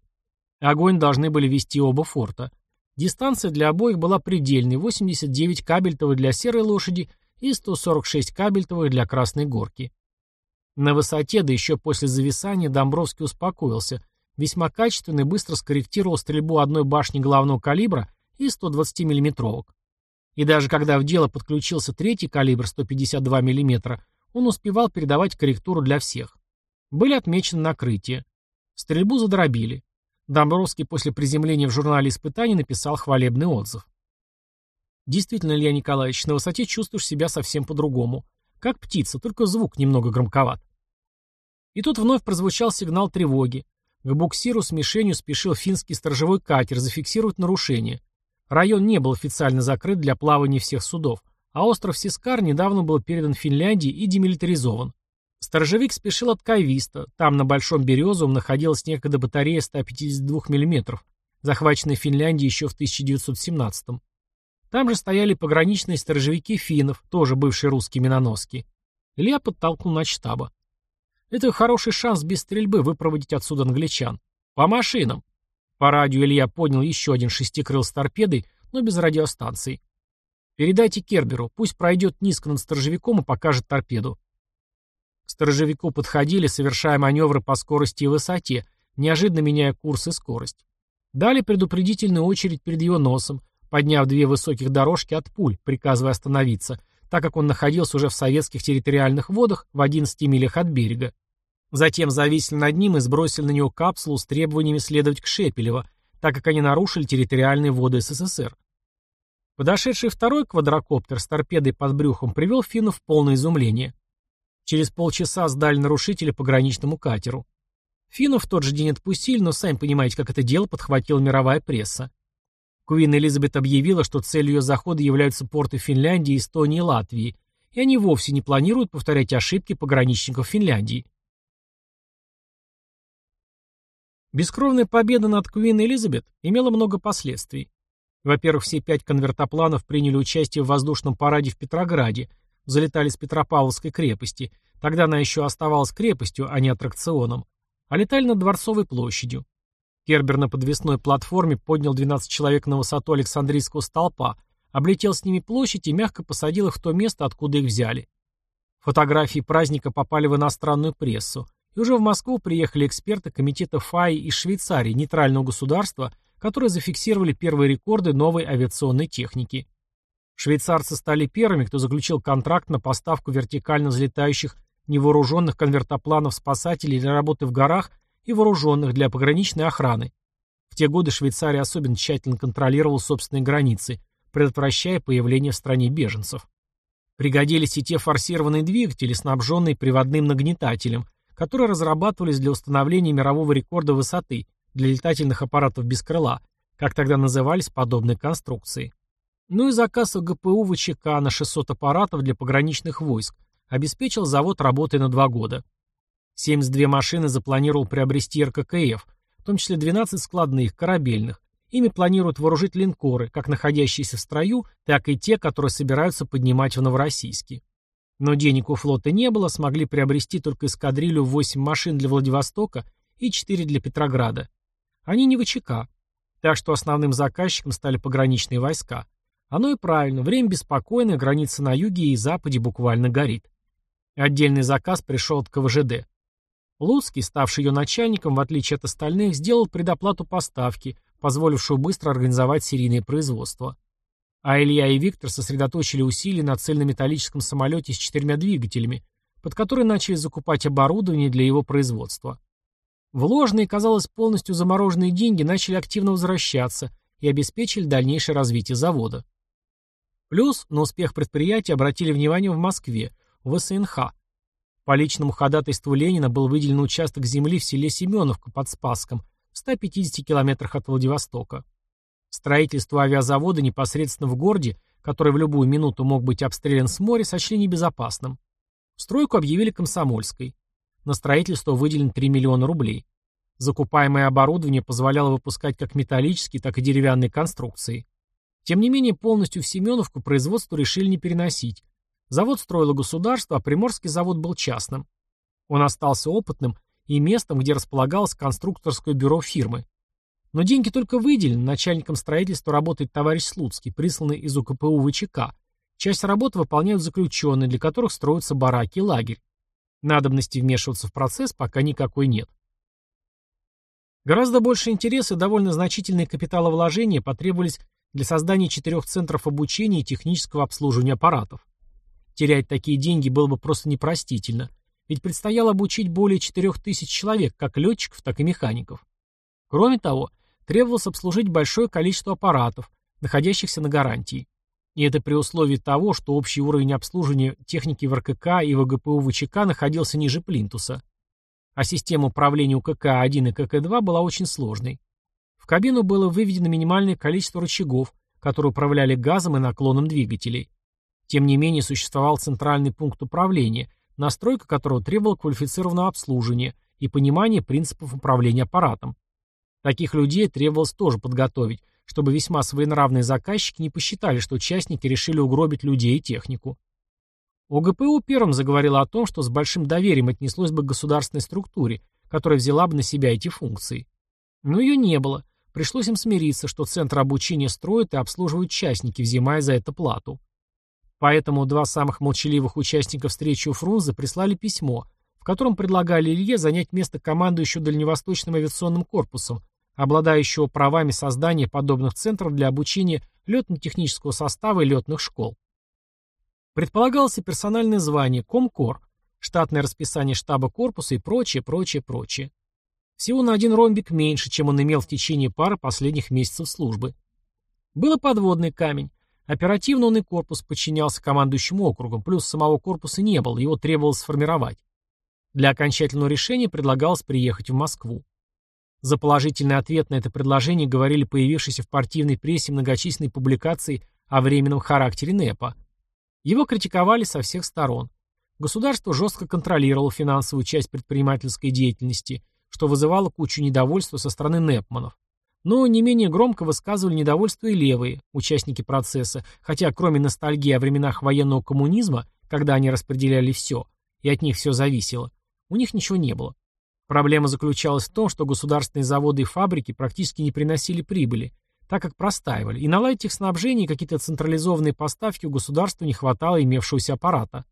Speaker 1: Огонь должны были вести оба форта. Дистанция для обоих была предельной – 89 кабельтовых для серой лошади и 146 кабельтовых для красной горки. На высоте, да еще после зависания, Домбровский успокоился. Весьма качественно и быстро скорректировал стрельбу одной башни главного калибра и 120 миллиметровок. И даже когда в дело подключился третий калибр 152 мм, он успевал передавать корректуру для всех. Были отмечены накрытия. Стрельбу задробили. Домбровский после приземления в журнале испытаний написал хвалебный отзыв. Действительно, Илья Николаевич, на высоте чувствуешь себя совсем по-другому. Как птица, только звук немного громковат. И тут вновь прозвучал сигнал тревоги. К буксиру с мишенью спешил финский сторожевой катер зафиксировать нарушение. Район не был официально закрыт для плавания всех судов, а остров Сискар недавно был передан Финляндии и демилитаризован. Сторожевик спешил от Кайвиста, там на Большом Березовом находилась некогда батарея 152 мм, захваченная Финляндией еще в 1917 -м. Там же стояли пограничные сторожевики финнов, тоже бывшие русские миноноски. Илья подтолкнул на штаба. Это хороший шанс без стрельбы выпроводить отсюда англичан. По машинам. По радио Илья поднял еще один шестикрыл с торпедой, но без радиостанции. Передайте Керберу, пусть пройдет низко над сторожевиком и покажет торпеду. К сторожевику подходили, совершая маневры по скорости и высоте, неожиданно меняя курс и скорость. Дали предупредительную очередь перед его носом, подняв две высоких дорожки от пуль, приказывая остановиться, так как он находился уже в советских территориальных водах в 11 милях от берега. Затем зависли над ним и сбросили на него капсулу с требованиями следовать к Шепелево, так как они нарушили территориальные воды СССР. Подошедший второй квадрокоптер с торпедой под брюхом привел финнов в полное изумление. Через полчаса сдали нарушителя пограничному катеру. Финнов в тот же день отпустили, но сами понимаете, как это дело подхватила мировая пресса. Куин Элизабет объявила, что целью ее захода являются порты Финляндии, Эстонии и Латвии, и они вовсе не планируют повторять ошибки пограничников Финляндии. Бескровная победа над Куин Элизабет имела много последствий. Во-первых, все пять конвертопланов приняли участие в воздушном параде в Петрограде, залетали с Петропавловской крепости, тогда она еще оставалась крепостью, а не аттракционом, а летали над Дворцовой площадью. Кербер на подвесной платформе поднял 12 человек на высоту Александрийского столпа, облетел с ними площадь и мягко посадил их в то место, откуда их взяли. Фотографии праздника попали в иностранную прессу. И уже в Москву приехали эксперты комитета ФАИ из Швейцарии, нейтрального государства, которые зафиксировали первые рекорды новой авиационной техники. Швейцарцы стали первыми, кто заключил контракт на поставку вертикально взлетающих невооруженных конвертопланов-спасателей для работы в горах и вооруженных для пограничной охраны. В те годы Швейцария особенно тщательно контролировала собственные границы, предотвращая появление в стране беженцев. Пригодились и те форсированные двигатели, снабженные приводным нагнетателем, которые разрабатывались для установления мирового рекорда высоты для летательных аппаратов без крыла, как тогда назывались подобные конструкции. Ну и заказ ГПУ ВЧК на 600 аппаратов для пограничных войск обеспечил завод работой на два года. 72 машины запланировал приобрести РККФ, в том числе 12 складных, корабельных. Ими планируют вооружить линкоры, как находящиеся в строю, так и те, которые собираются поднимать в Новороссийске. Но денег у флота не было, смогли приобрести только эскадрилью 8 машин для Владивостока и 4 для Петрограда. Они не ВЧК. Так что основным заказчиком стали пограничные войска. Оно и правильно, время беспокойное, граница на юге и западе буквально горит. Отдельный заказ пришел от КВЖД. Луцкий, ставший ее начальником, в отличие от остальных, сделал предоплату поставки, позволившую быстро организовать серийное производство. А Илья и Виктор сосредоточили усилия на цельнометаллическом самолете с четырьмя двигателями, под который начали закупать оборудование для его производства. Вложенные, казалось, полностью замороженные деньги начали активно возвращаться и обеспечили дальнейшее развитие завода. Плюс на успех предприятия обратили внимание в Москве, в СНХ. По личному ходатайству Ленина был выделен участок земли в селе Семеновка под Спаском, в 150 километрах от Владивостока. Строительство авиазавода непосредственно в городе, который в любую минуту мог быть обстрелян с моря, сочли небезопасным. Стройку объявили комсомольской. На строительство выделено 3 миллиона рублей. Закупаемое оборудование позволяло выпускать как металлические, так и деревянные конструкции. Тем не менее, полностью в Семеновку производство решили не переносить. Завод строило государство, а Приморский завод был частным. Он остался опытным и местом, где располагалось конструкторское бюро фирмы. Но деньги только выделены, начальником строительства работает товарищ Слуцкий, присланный из УКПУ ВЧК. Часть работы выполняют заключенные, для которых строятся бараки и лагерь. Надобности вмешиваться в процесс пока никакой нет. Гораздо больше интереса и довольно значительные капиталовложения потребовались для создания четырех центров обучения и технического обслуживания аппаратов. Терять такие деньги было бы просто непростительно, ведь предстояло обучить более 4000 человек, как летчиков, так и механиков. Кроме того, требовалось обслужить большое количество аппаратов, находящихся на гарантии. И это при условии того, что общий уровень обслуживания техники в РКК и ВГПУ ВЧК находился ниже плинтуса. А система управления УКК-1 и КК-2 была очень сложной. Кабину было выведено минимальное количество рычагов, которые управляли газом и наклоном двигателей. Тем не менее, существовал центральный пункт управления, настройка которого требовала квалифицированного обслуживания и понимания принципов управления аппаратом. Таких людей требовалось тоже подготовить, чтобы весьма своенравные заказчики не посчитали, что участники решили угробить людей и технику. ОГПУ первым заговорила о том, что с большим доверием отнеслось бы к государственной структуре, которая взяла бы на себя эти функции. Но ее не было. Пришлось им смириться, что центр обучения строят и обслуживают частники, взимая за это плату. Поэтому два самых молчаливых участника встречи у Фрунзе прислали письмо, в котором предлагали Илье занять место командующего Дальневосточным авиационным корпусом, обладающего правами создания подобных центров для обучения летно-технического состава и летных школ. Предполагалось персональное звание Комкор, штатное расписание штаба корпуса и прочее, прочее, прочее. Всего на один ромбик меньше, чем он имел в течение пары последних месяцев службы. Был и подводный камень. Оперативно он и корпус подчинялся командующему округам, плюс самого корпуса не было, его требовалось сформировать. Для окончательного решения предлагалось приехать в Москву. За положительный ответ на это предложение говорили появившиеся в партийной прессе многочисленные публикации о временном характере НЭПа. Его критиковали со всех сторон. Государство жестко контролировало финансовую часть предпринимательской деятельности, что вызывало кучу недовольства со стороны НЭПманов. Но не менее громко высказывали недовольство и левые, участники процесса, хотя кроме ностальгии о временах военного коммунизма, когда они распределяли все, и от них все зависело, у них ничего не было. Проблема заключалась в том, что государственные заводы и фабрики практически не приносили прибыли, так как простаивали, и наладить их снабжение какие-то централизованные поставки у государства не хватало имевшегося аппарата.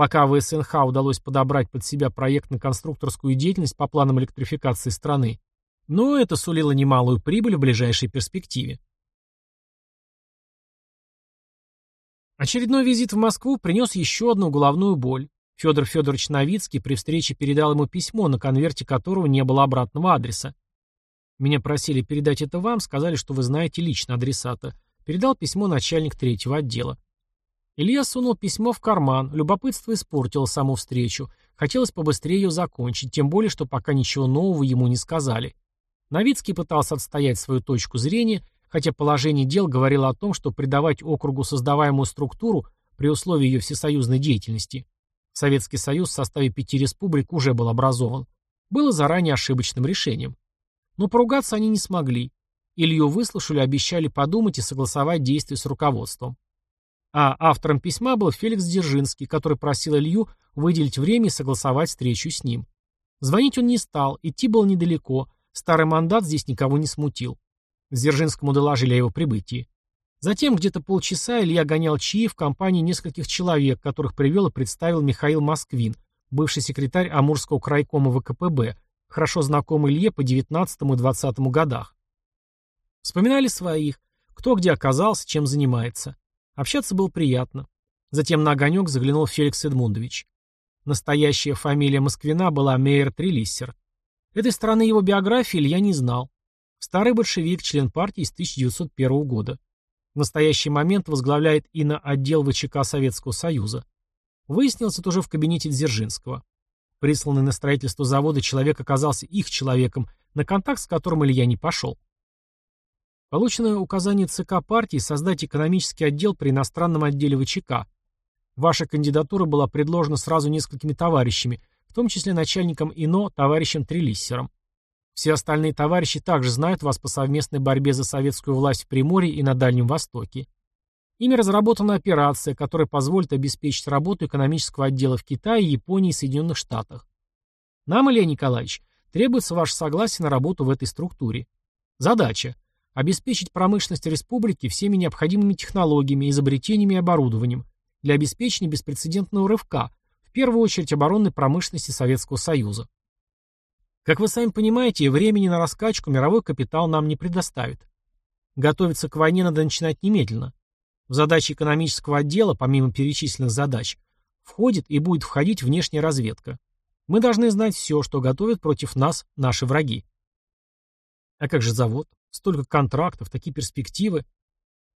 Speaker 1: Пока в СНХ удалось подобрать под себя проектно-конструкторскую деятельность по планам электрификации страны, но это сулило немалую прибыль в ближайшей перспективе. Очередной визит в Москву принес еще одну головную боль. Федор Федорович Новицкий при встрече передал ему письмо, на конверте которого не было обратного адреса. Меня просили передать это вам, сказали, что вы знаете лично адресата. Передал письмо начальник третьего отдела. Илья сунул письмо в карман, любопытство испортило саму встречу. Хотелось побыстрее ее закончить, тем более, что пока ничего нового ему не сказали. Новицкий пытался отстоять свою точку зрения, хотя положение дел говорило о том, что придавать округу создаваемую структуру при условии ее всесоюзной деятельности. Советский Союз в составе пяти республик уже был образован. Было заранее ошибочным решением. Но поругаться они не смогли. Илью выслушали, обещали подумать и согласовать действия с руководством. А автором письма был Феликс Дзержинский, который просил Илью выделить время и согласовать встречу с ним. Звонить он не стал, идти было недалеко, Старый мандат здесь никого не смутил. Дзержинскому доложили о его прибытии. Затем где-то полчаса Илья гонял чаи в компании нескольких человек, которых привел и представил Михаил Москвин, бывший секретарь Амурского крайкома ВКПБ, хорошо знакомый Илье по 19 и 20 годах. Вспоминали своих, кто где оказался, чем занимается. Общаться было приятно. Затем на огонек заглянул Феликс Эдмундович. Настоящая фамилия Москвина была Мейер Трелиссер. Этой стороны его биографии Илья не знал. Старый большевик, член партии с 1901 года. В настоящий момент возглавляет и на отдел ВЧК Советского Союза. Выяснилось это уже в кабинете Дзержинского. Присланный на строительство завода человек оказался их человеком, на контакт с которым Илья не пошел. Получено указание ЦК партии создать экономический отдел при иностранном отделе ВЧК. Ваша кандидатура была предложена сразу несколькими товарищами, в том числе начальником ИНО товарищем Трелиссером. Все остальные товарищи также знают вас по совместной борьбе за советскую власть в Приморье и на Дальнем Востоке. Ими разработана операция, которая позволит обеспечить работу экономического отдела в Китае, Японии и Соединенных Штатах. Нам, Илья Николаевич, требуется ваше согласие на работу в этой структуре. Задача – обеспечить промышленность республики всеми необходимыми технологиями, изобретениями и оборудованием для обеспечения беспрецедентного рывка, в первую очередь оборонной промышленности Советского Союза. Как вы сами понимаете, времени на раскачку мировой капитал нам не предоставит. Готовиться к войне надо начинать немедленно. В задачи экономического отдела, помимо перечисленных задач, входит и будет входить внешняя разведка. Мы должны знать все, что готовят против нас наши враги. А как же завод? Столько контрактов, такие перспективы.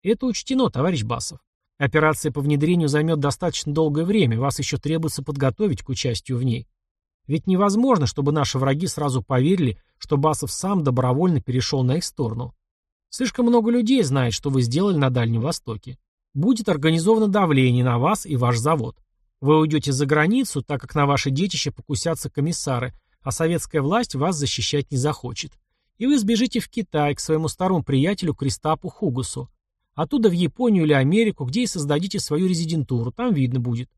Speaker 1: Это учтено, товарищ Басов. Операция по внедрению займет достаточно долгое время, вас еще требуется подготовить к участию в ней. Ведь невозможно, чтобы наши враги сразу поверили, что Басов сам добровольно перешел на их сторону. Слишком много людей знает, что вы сделали на Дальнем Востоке. Будет организовано давление на вас и ваш завод. Вы уйдете за границу, так как на ваше детище покусятся комиссары, а советская власть вас защищать не захочет. И вы сбежите в Китай к своему старому приятелю Кристапу Хугусу. Оттуда в Японию или Америку, где и создадите свою резидентуру, там видно будет.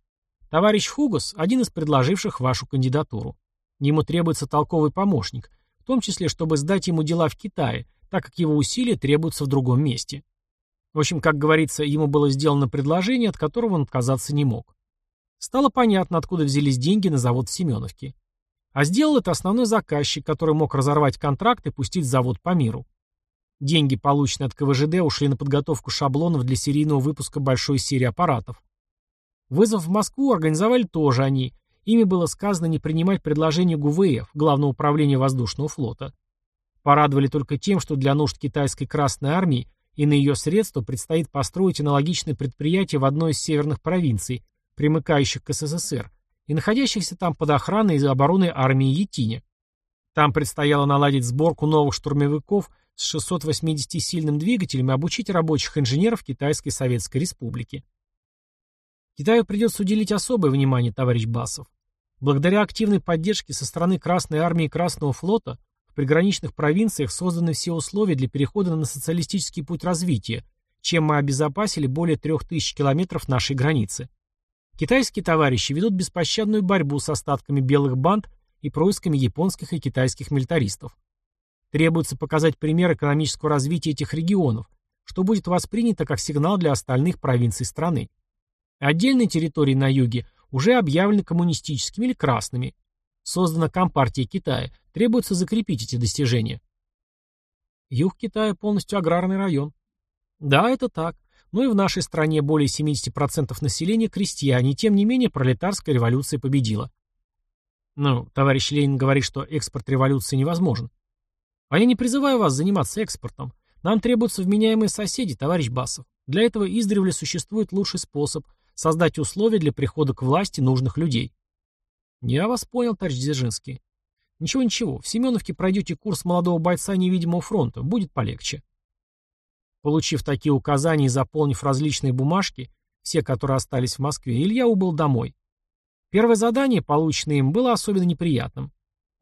Speaker 1: Товарищ Хугус – один из предложивших вашу кандидатуру. Ему требуется толковый помощник, в том числе, чтобы сдать ему дела в Китае, так как его усилия требуются в другом месте. В общем, как говорится, ему было сделано предложение, от которого он отказаться не мог. Стало понятно, откуда взялись деньги на завод в Семеновке. А сделал это основной заказчик, который мог разорвать контракт и пустить завод по миру. Деньги, полученные от КВЖД, ушли на подготовку шаблонов для серийного выпуска большой серии аппаратов. Вызов в Москву организовали тоже они. Ими было сказано не принимать предложение ГУВФ, Главного управления воздушного флота. Порадовали только тем, что для нужд китайской Красной Армии и на ее средства предстоит построить аналогичное предприятие в одной из северных провинций, примыкающих к СССР, и находящихся там под охраной из обороны армии Етине. Там предстояло наладить сборку новых штурмовиков с 680-сильным двигателем и обучить рабочих инженеров Китайской Советской Республики. Китаю придется уделить особое внимание, товарищ Басов. Благодаря активной поддержке со стороны Красной Армии и Красного флота приграничных провинциях созданы все условия для перехода на социалистический путь развития, чем мы обезопасили более 3000 километров нашей границы. Китайские товарищи ведут беспощадную борьбу с остатками белых банд и происками японских и китайских милитаристов. Требуется показать пример экономического развития этих регионов, что будет воспринято как сигнал для остальных провинций страны. Отдельные территории на юге уже объявлены коммунистическими или красными. Создана Компартия Китая, Требуется закрепить эти достижения. Юг Китая полностью аграрный район. Да, это так. Но и в нашей стране более 70% населения крестьяне, и тем не менее пролетарская революция победила. Ну, товарищ Ленин говорит, что экспорт революции невозможен. А я не призываю вас заниматься экспортом. Нам требуются вменяемые соседи, товарищ Басов. Для этого издревле существует лучший способ – создать условия для прихода к власти нужных людей. Я вас понял, товарищ Дзержинский. Ничего-ничего, в Семеновке пройдете курс молодого бойца невидимого фронта, будет полегче. Получив такие указания и заполнив различные бумажки, все, которые остались в Москве, Илья убыл домой. Первое задание, полученное им, было особенно неприятным.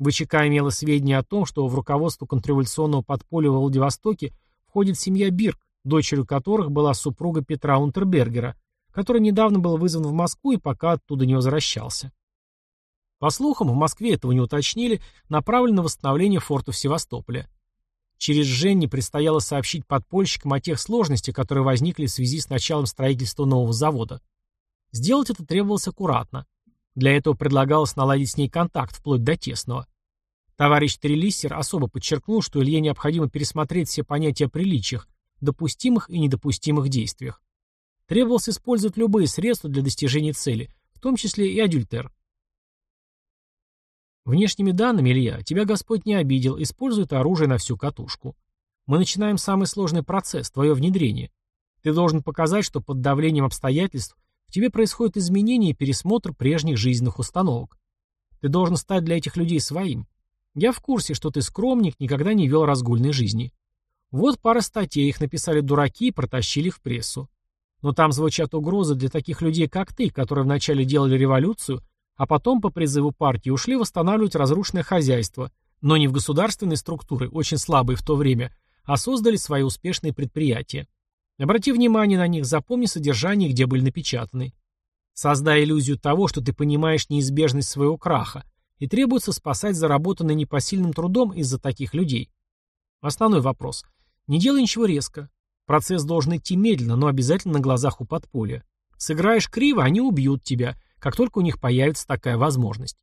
Speaker 1: ВЧК имела сведения о том, что в руководство контрреволюционного подполья в Владивостоке входит семья Бирк, дочерью которых была супруга Петра Унтербергера, который недавно был вызван в Москву и пока оттуда не возвращался. По слухам, в Москве этого не уточнили, направлено на восстановление форта в Севастополе. Через Женни предстояло сообщить подпольщикам о тех сложностях, которые возникли в связи с началом строительства нового завода. Сделать это требовалось аккуратно. Для этого предлагалось наладить с ней контакт, вплоть до тесного. Товарищ Трелиссер особо подчеркнул, что Илье необходимо пересмотреть все понятия о приличиях, допустимых и недопустимых действиях. Требовалось использовать любые средства для достижения цели, в том числе и адюльтер. Внешними данными, Илья, тебя Господь не обидел, использует оружие на всю катушку. Мы начинаем самый сложный процесс, твое внедрение. Ты должен показать, что под давлением обстоятельств в тебе происходит изменение и пересмотр прежних жизненных установок. Ты должен стать для этих людей своим. Я в курсе, что ты скромник, никогда не вел разгульной жизни. Вот пара статей, их написали дураки и протащили в прессу. Но там звучат угрозы для таких людей, как ты, которые вначале делали революцию, а потом по призыву партии ушли восстанавливать разрушенное хозяйство, но не в государственные структуры, очень слабые в то время, а создали свои успешные предприятия. Обрати внимание на них, запомни содержание, где были напечатаны. Создай иллюзию того, что ты понимаешь неизбежность своего краха, и требуется спасать заработанное непосильным трудом из-за таких людей. Основной вопрос. Не делай ничего резко. Процесс должен идти медленно, но обязательно на глазах у подполья. Сыграешь криво, они убьют тебя, как только у них появится такая возможность.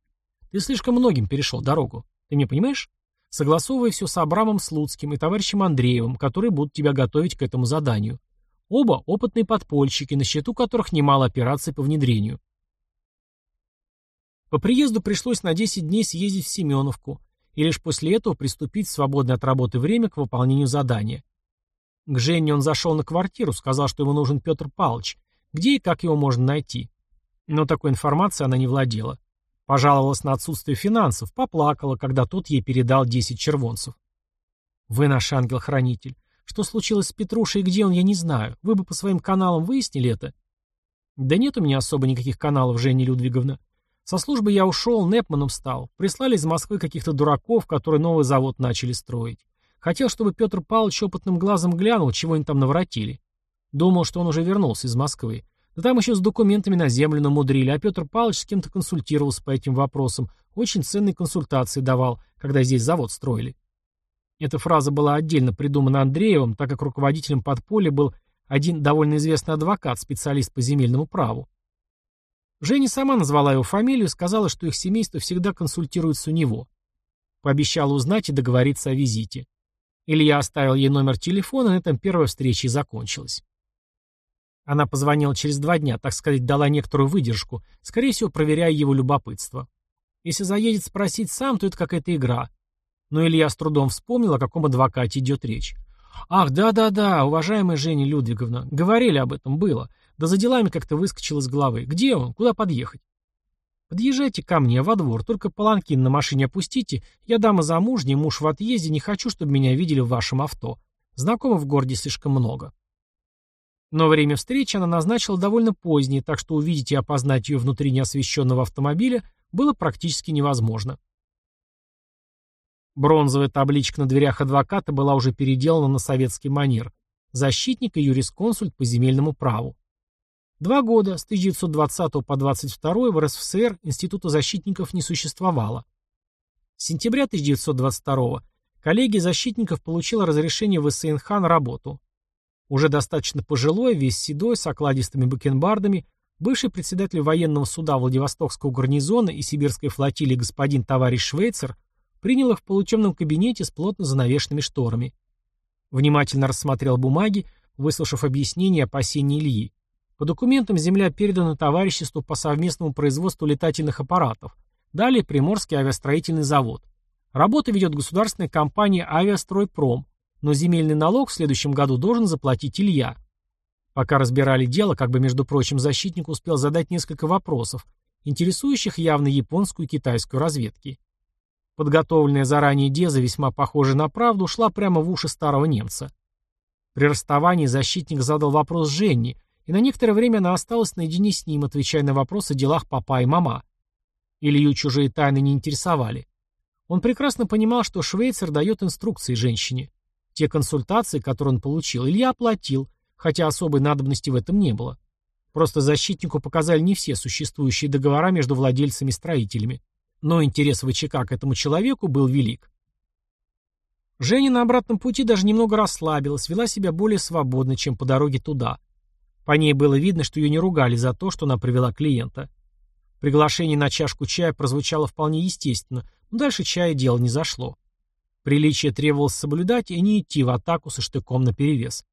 Speaker 1: Ты слишком многим перешел дорогу. Ты меня понимаешь? Согласовывай все с Абрамом Слуцким и товарищем Андреевым, которые будут тебя готовить к этому заданию. Оба опытные подпольщики, на счету которых немало операций по внедрению. По приезду пришлось на 10 дней съездить в Семеновку и лишь после этого приступить в свободное от работы время к выполнению задания. К Жене он зашел на квартиру, сказал, что ему нужен Петр Павлович, где и как его можно найти. Но такой информацией она не владела. Пожаловалась на отсутствие финансов, поплакала, когда тот ей передал 10 червонцев. «Вы наш ангел-хранитель. Что случилось с Петрушей и где он, я не знаю. Вы бы по своим каналам выяснили это? Да нет у меня особо никаких каналов, Женя Людвиговна. Со службы я ушел, Непманом стал. Прислали из Москвы каких-то дураков, которые новый завод начали строить. Хотел, чтобы Петр Павлович опытным глазом глянул, чего они там наворотили. Думал, что он уже вернулся из Москвы. Да там еще с документами на землю намудрили, а Петр Павлович с кем-то консультировался по этим вопросам. Очень ценные консультации давал, когда здесь завод строили. Эта фраза была отдельно придумана Андреевым, так как руководителем подполья был один довольно известный адвокат, специалист по земельному праву. Женя сама назвала его фамилию и сказала, что их семейство всегда консультируется у него. Пообещала узнать и договориться о визите. Илья оставил ей номер телефона, и на этом первая встреча и закончилась. Она позвонила через два дня, так сказать, дала некоторую выдержку, скорее всего, проверяя его любопытство. Если заедет спросить сам, то это какая-то игра. Но Илья с трудом вспомнил, о каком адвокате идет речь. «Ах, да-да-да, уважаемая Женя Людвиговна, говорили об этом, было. Да за делами как-то выскочил из головы. Где он? Куда подъехать?» «Подъезжайте ко мне во двор, только паланкин на машине опустите. Я дама замужняя, муж в отъезде, не хочу, чтобы меня видели в вашем авто. Знакомых в городе слишком много». Но время встречи она назначила довольно позднее, так что увидеть и опознать ее внутри неосвещенного автомобиля было практически невозможно. Бронзовая табличка на дверях адвоката была уже переделана на советский манер. Защитник и юрисконсульт по земельному праву. Два года, с 1920 по 22 в РСФСР Института защитников не существовало. С сентября 1922 коллегия защитников получила разрешение в СНХ на работу. Уже достаточно пожилой, весь седой, с окладистыми бакенбардами, бывший председатель военного суда Владивостокского гарнизона и сибирской флотилии господин товарищ Швейцер принял их в полутемном кабинете с плотно занавешенными шторами. Внимательно рассмотрел бумаги, выслушав объяснения и опасения Ильи. По документам земля передана товариществу по совместному производству летательных аппаратов. Далее Приморский авиастроительный завод. Работа ведет государственная компания «Авиастройпром», но земельный налог в следующем году должен заплатить Илья. Пока разбирали дело, как бы, между прочим, защитник успел задать несколько вопросов, интересующих явно японскую и китайскую разведки. Подготовленная заранее Деза, весьма похожая на правду, шла прямо в уши старого немца. При расставании защитник задал вопрос Женне, и на некоторое время она осталась наедине с ним, отвечая на вопросы о делах папа и мама. Илью чужие тайны не интересовали. Он прекрасно понимал, что Швейцар дает инструкции женщине. Те консультации, которые он получил, Илья оплатил, хотя особой надобности в этом не было. Просто защитнику показали не все существующие договора между владельцами и строителями но интерес ВЧК к этому человеку был велик. Женя на обратном пути даже немного расслабилась, вела себя более свободно, чем по дороге туда. По ней было видно, что ее не ругали за то, что она привела клиента. Приглашение на чашку чая прозвучало вполне естественно, но дальше чая дело не зашло. Приличие требовалось соблюдать и не идти в атаку со штыком наперевес.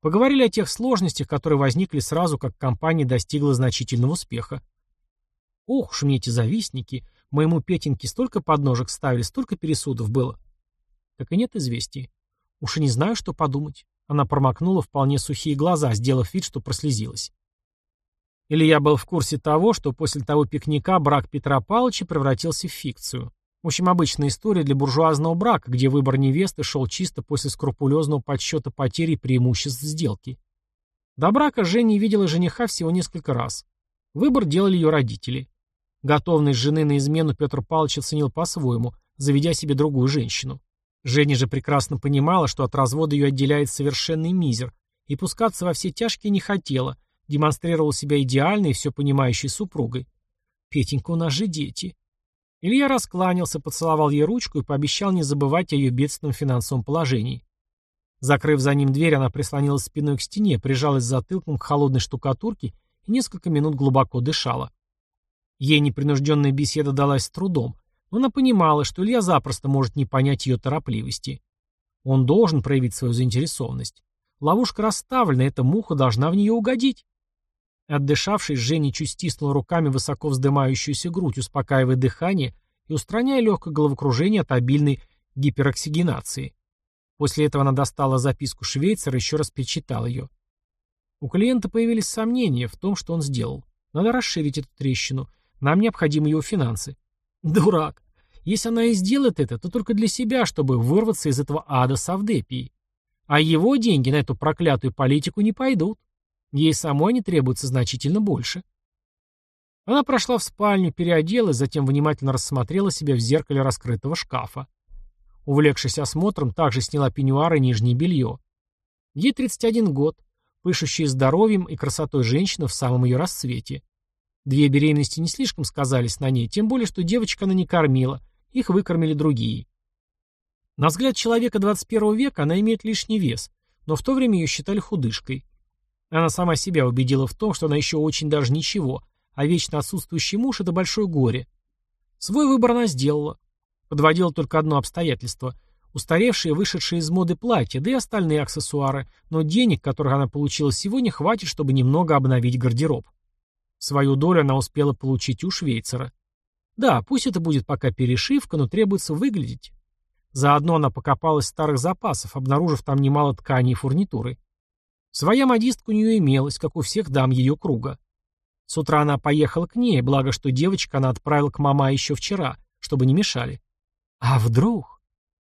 Speaker 1: Поговорили о тех сложностях, которые возникли сразу, как компания достигла значительного успеха. Ох уж мне эти завистники, Моему Петеньке столько подножек ставили, столько пересудов было. Так и нет известий. Уж и не знаю, что подумать. Она промокнула вполне сухие глаза, сделав вид, что прослезилась. Или я был в курсе того, что после того пикника брак Петра Павловича превратился в фикцию. В общем, обычная история для буржуазного брака, где выбор невесты шел чисто после скрупулезного подсчета потерь и преимуществ сделки. До брака Женя видела жениха всего несколько раз. Выбор делали ее родители. Готовность жены на измену Петр Павлович оценил по-своему, заведя себе другую женщину. Женя же прекрасно понимала, что от развода ее отделяет совершенный мизер, и пускаться во все тяжкие не хотела, демонстрировала себя идеальной и все понимающей супругой. «Петенька, у нас же дети». Илья раскланялся, поцеловал ей ручку и пообещал не забывать о ее бедственном финансовом положении. Закрыв за ним дверь, она прислонилась спиной к стене, прижалась затылком к холодной штукатурке и несколько минут глубоко дышала. Ей непринужденная беседа далась с трудом, но она понимала, что Илья запросто может не понять ее торопливости. Он должен проявить свою заинтересованность. Ловушка расставлена, эта муха должна в нее угодить. Отдышавшись, Женя чуть стиснула руками высоко вздымающуюся грудь, успокаивая дыхание и устраняя легкое головокружение от обильной гипероксигенации. После этого она достала записку Швейцара и еще раз перечитала ее. У клиента появились сомнения в том, что он сделал. Надо расширить эту трещину. Нам необходимы его финансы. Дурак. Если она и сделает это, то только для себя, чтобы вырваться из этого ада Савдепии. А его деньги на эту проклятую политику не пойдут. Ей самой не требуется значительно больше. Она прошла в спальню, переоделась, затем внимательно рассмотрела себя в зеркале раскрытого шкафа. Увлекшись осмотром, также сняла пеньюар и нижнее белье. Ей 31 год, пышущая здоровьем и красотой женщина в самом ее расцвете. Две беременности не слишком сказались на ней, тем более, что девочка она не кормила, их выкормили другие. На взгляд человека 21 века она имеет лишний вес, но в то время ее считали худышкой. Она сама себя убедила в том, что она еще очень даже ничего, а вечно отсутствующий муж – это большое горе. Свой выбор она сделала. Подводило только одно обстоятельство – устаревшие, вышедшие из моды платья, да и остальные аксессуары, но денег, которых она получила сегодня, хватит, чтобы немного обновить гардероб. Свою долю она успела получить у швейцара. Да, пусть это будет пока перешивка, но требуется выглядеть. Заодно она покопалась в старых запасов, обнаружив там немало тканей и фурнитуры. Своя модистка у нее имелась, как у всех дам ее круга. С утра она поехала к ней, благо что девочка она отправила к мама еще вчера, чтобы не мешали. А вдруг?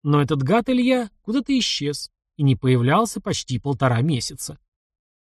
Speaker 1: Но этот гад Илья куда-то исчез и не появлялся почти полтора месяца.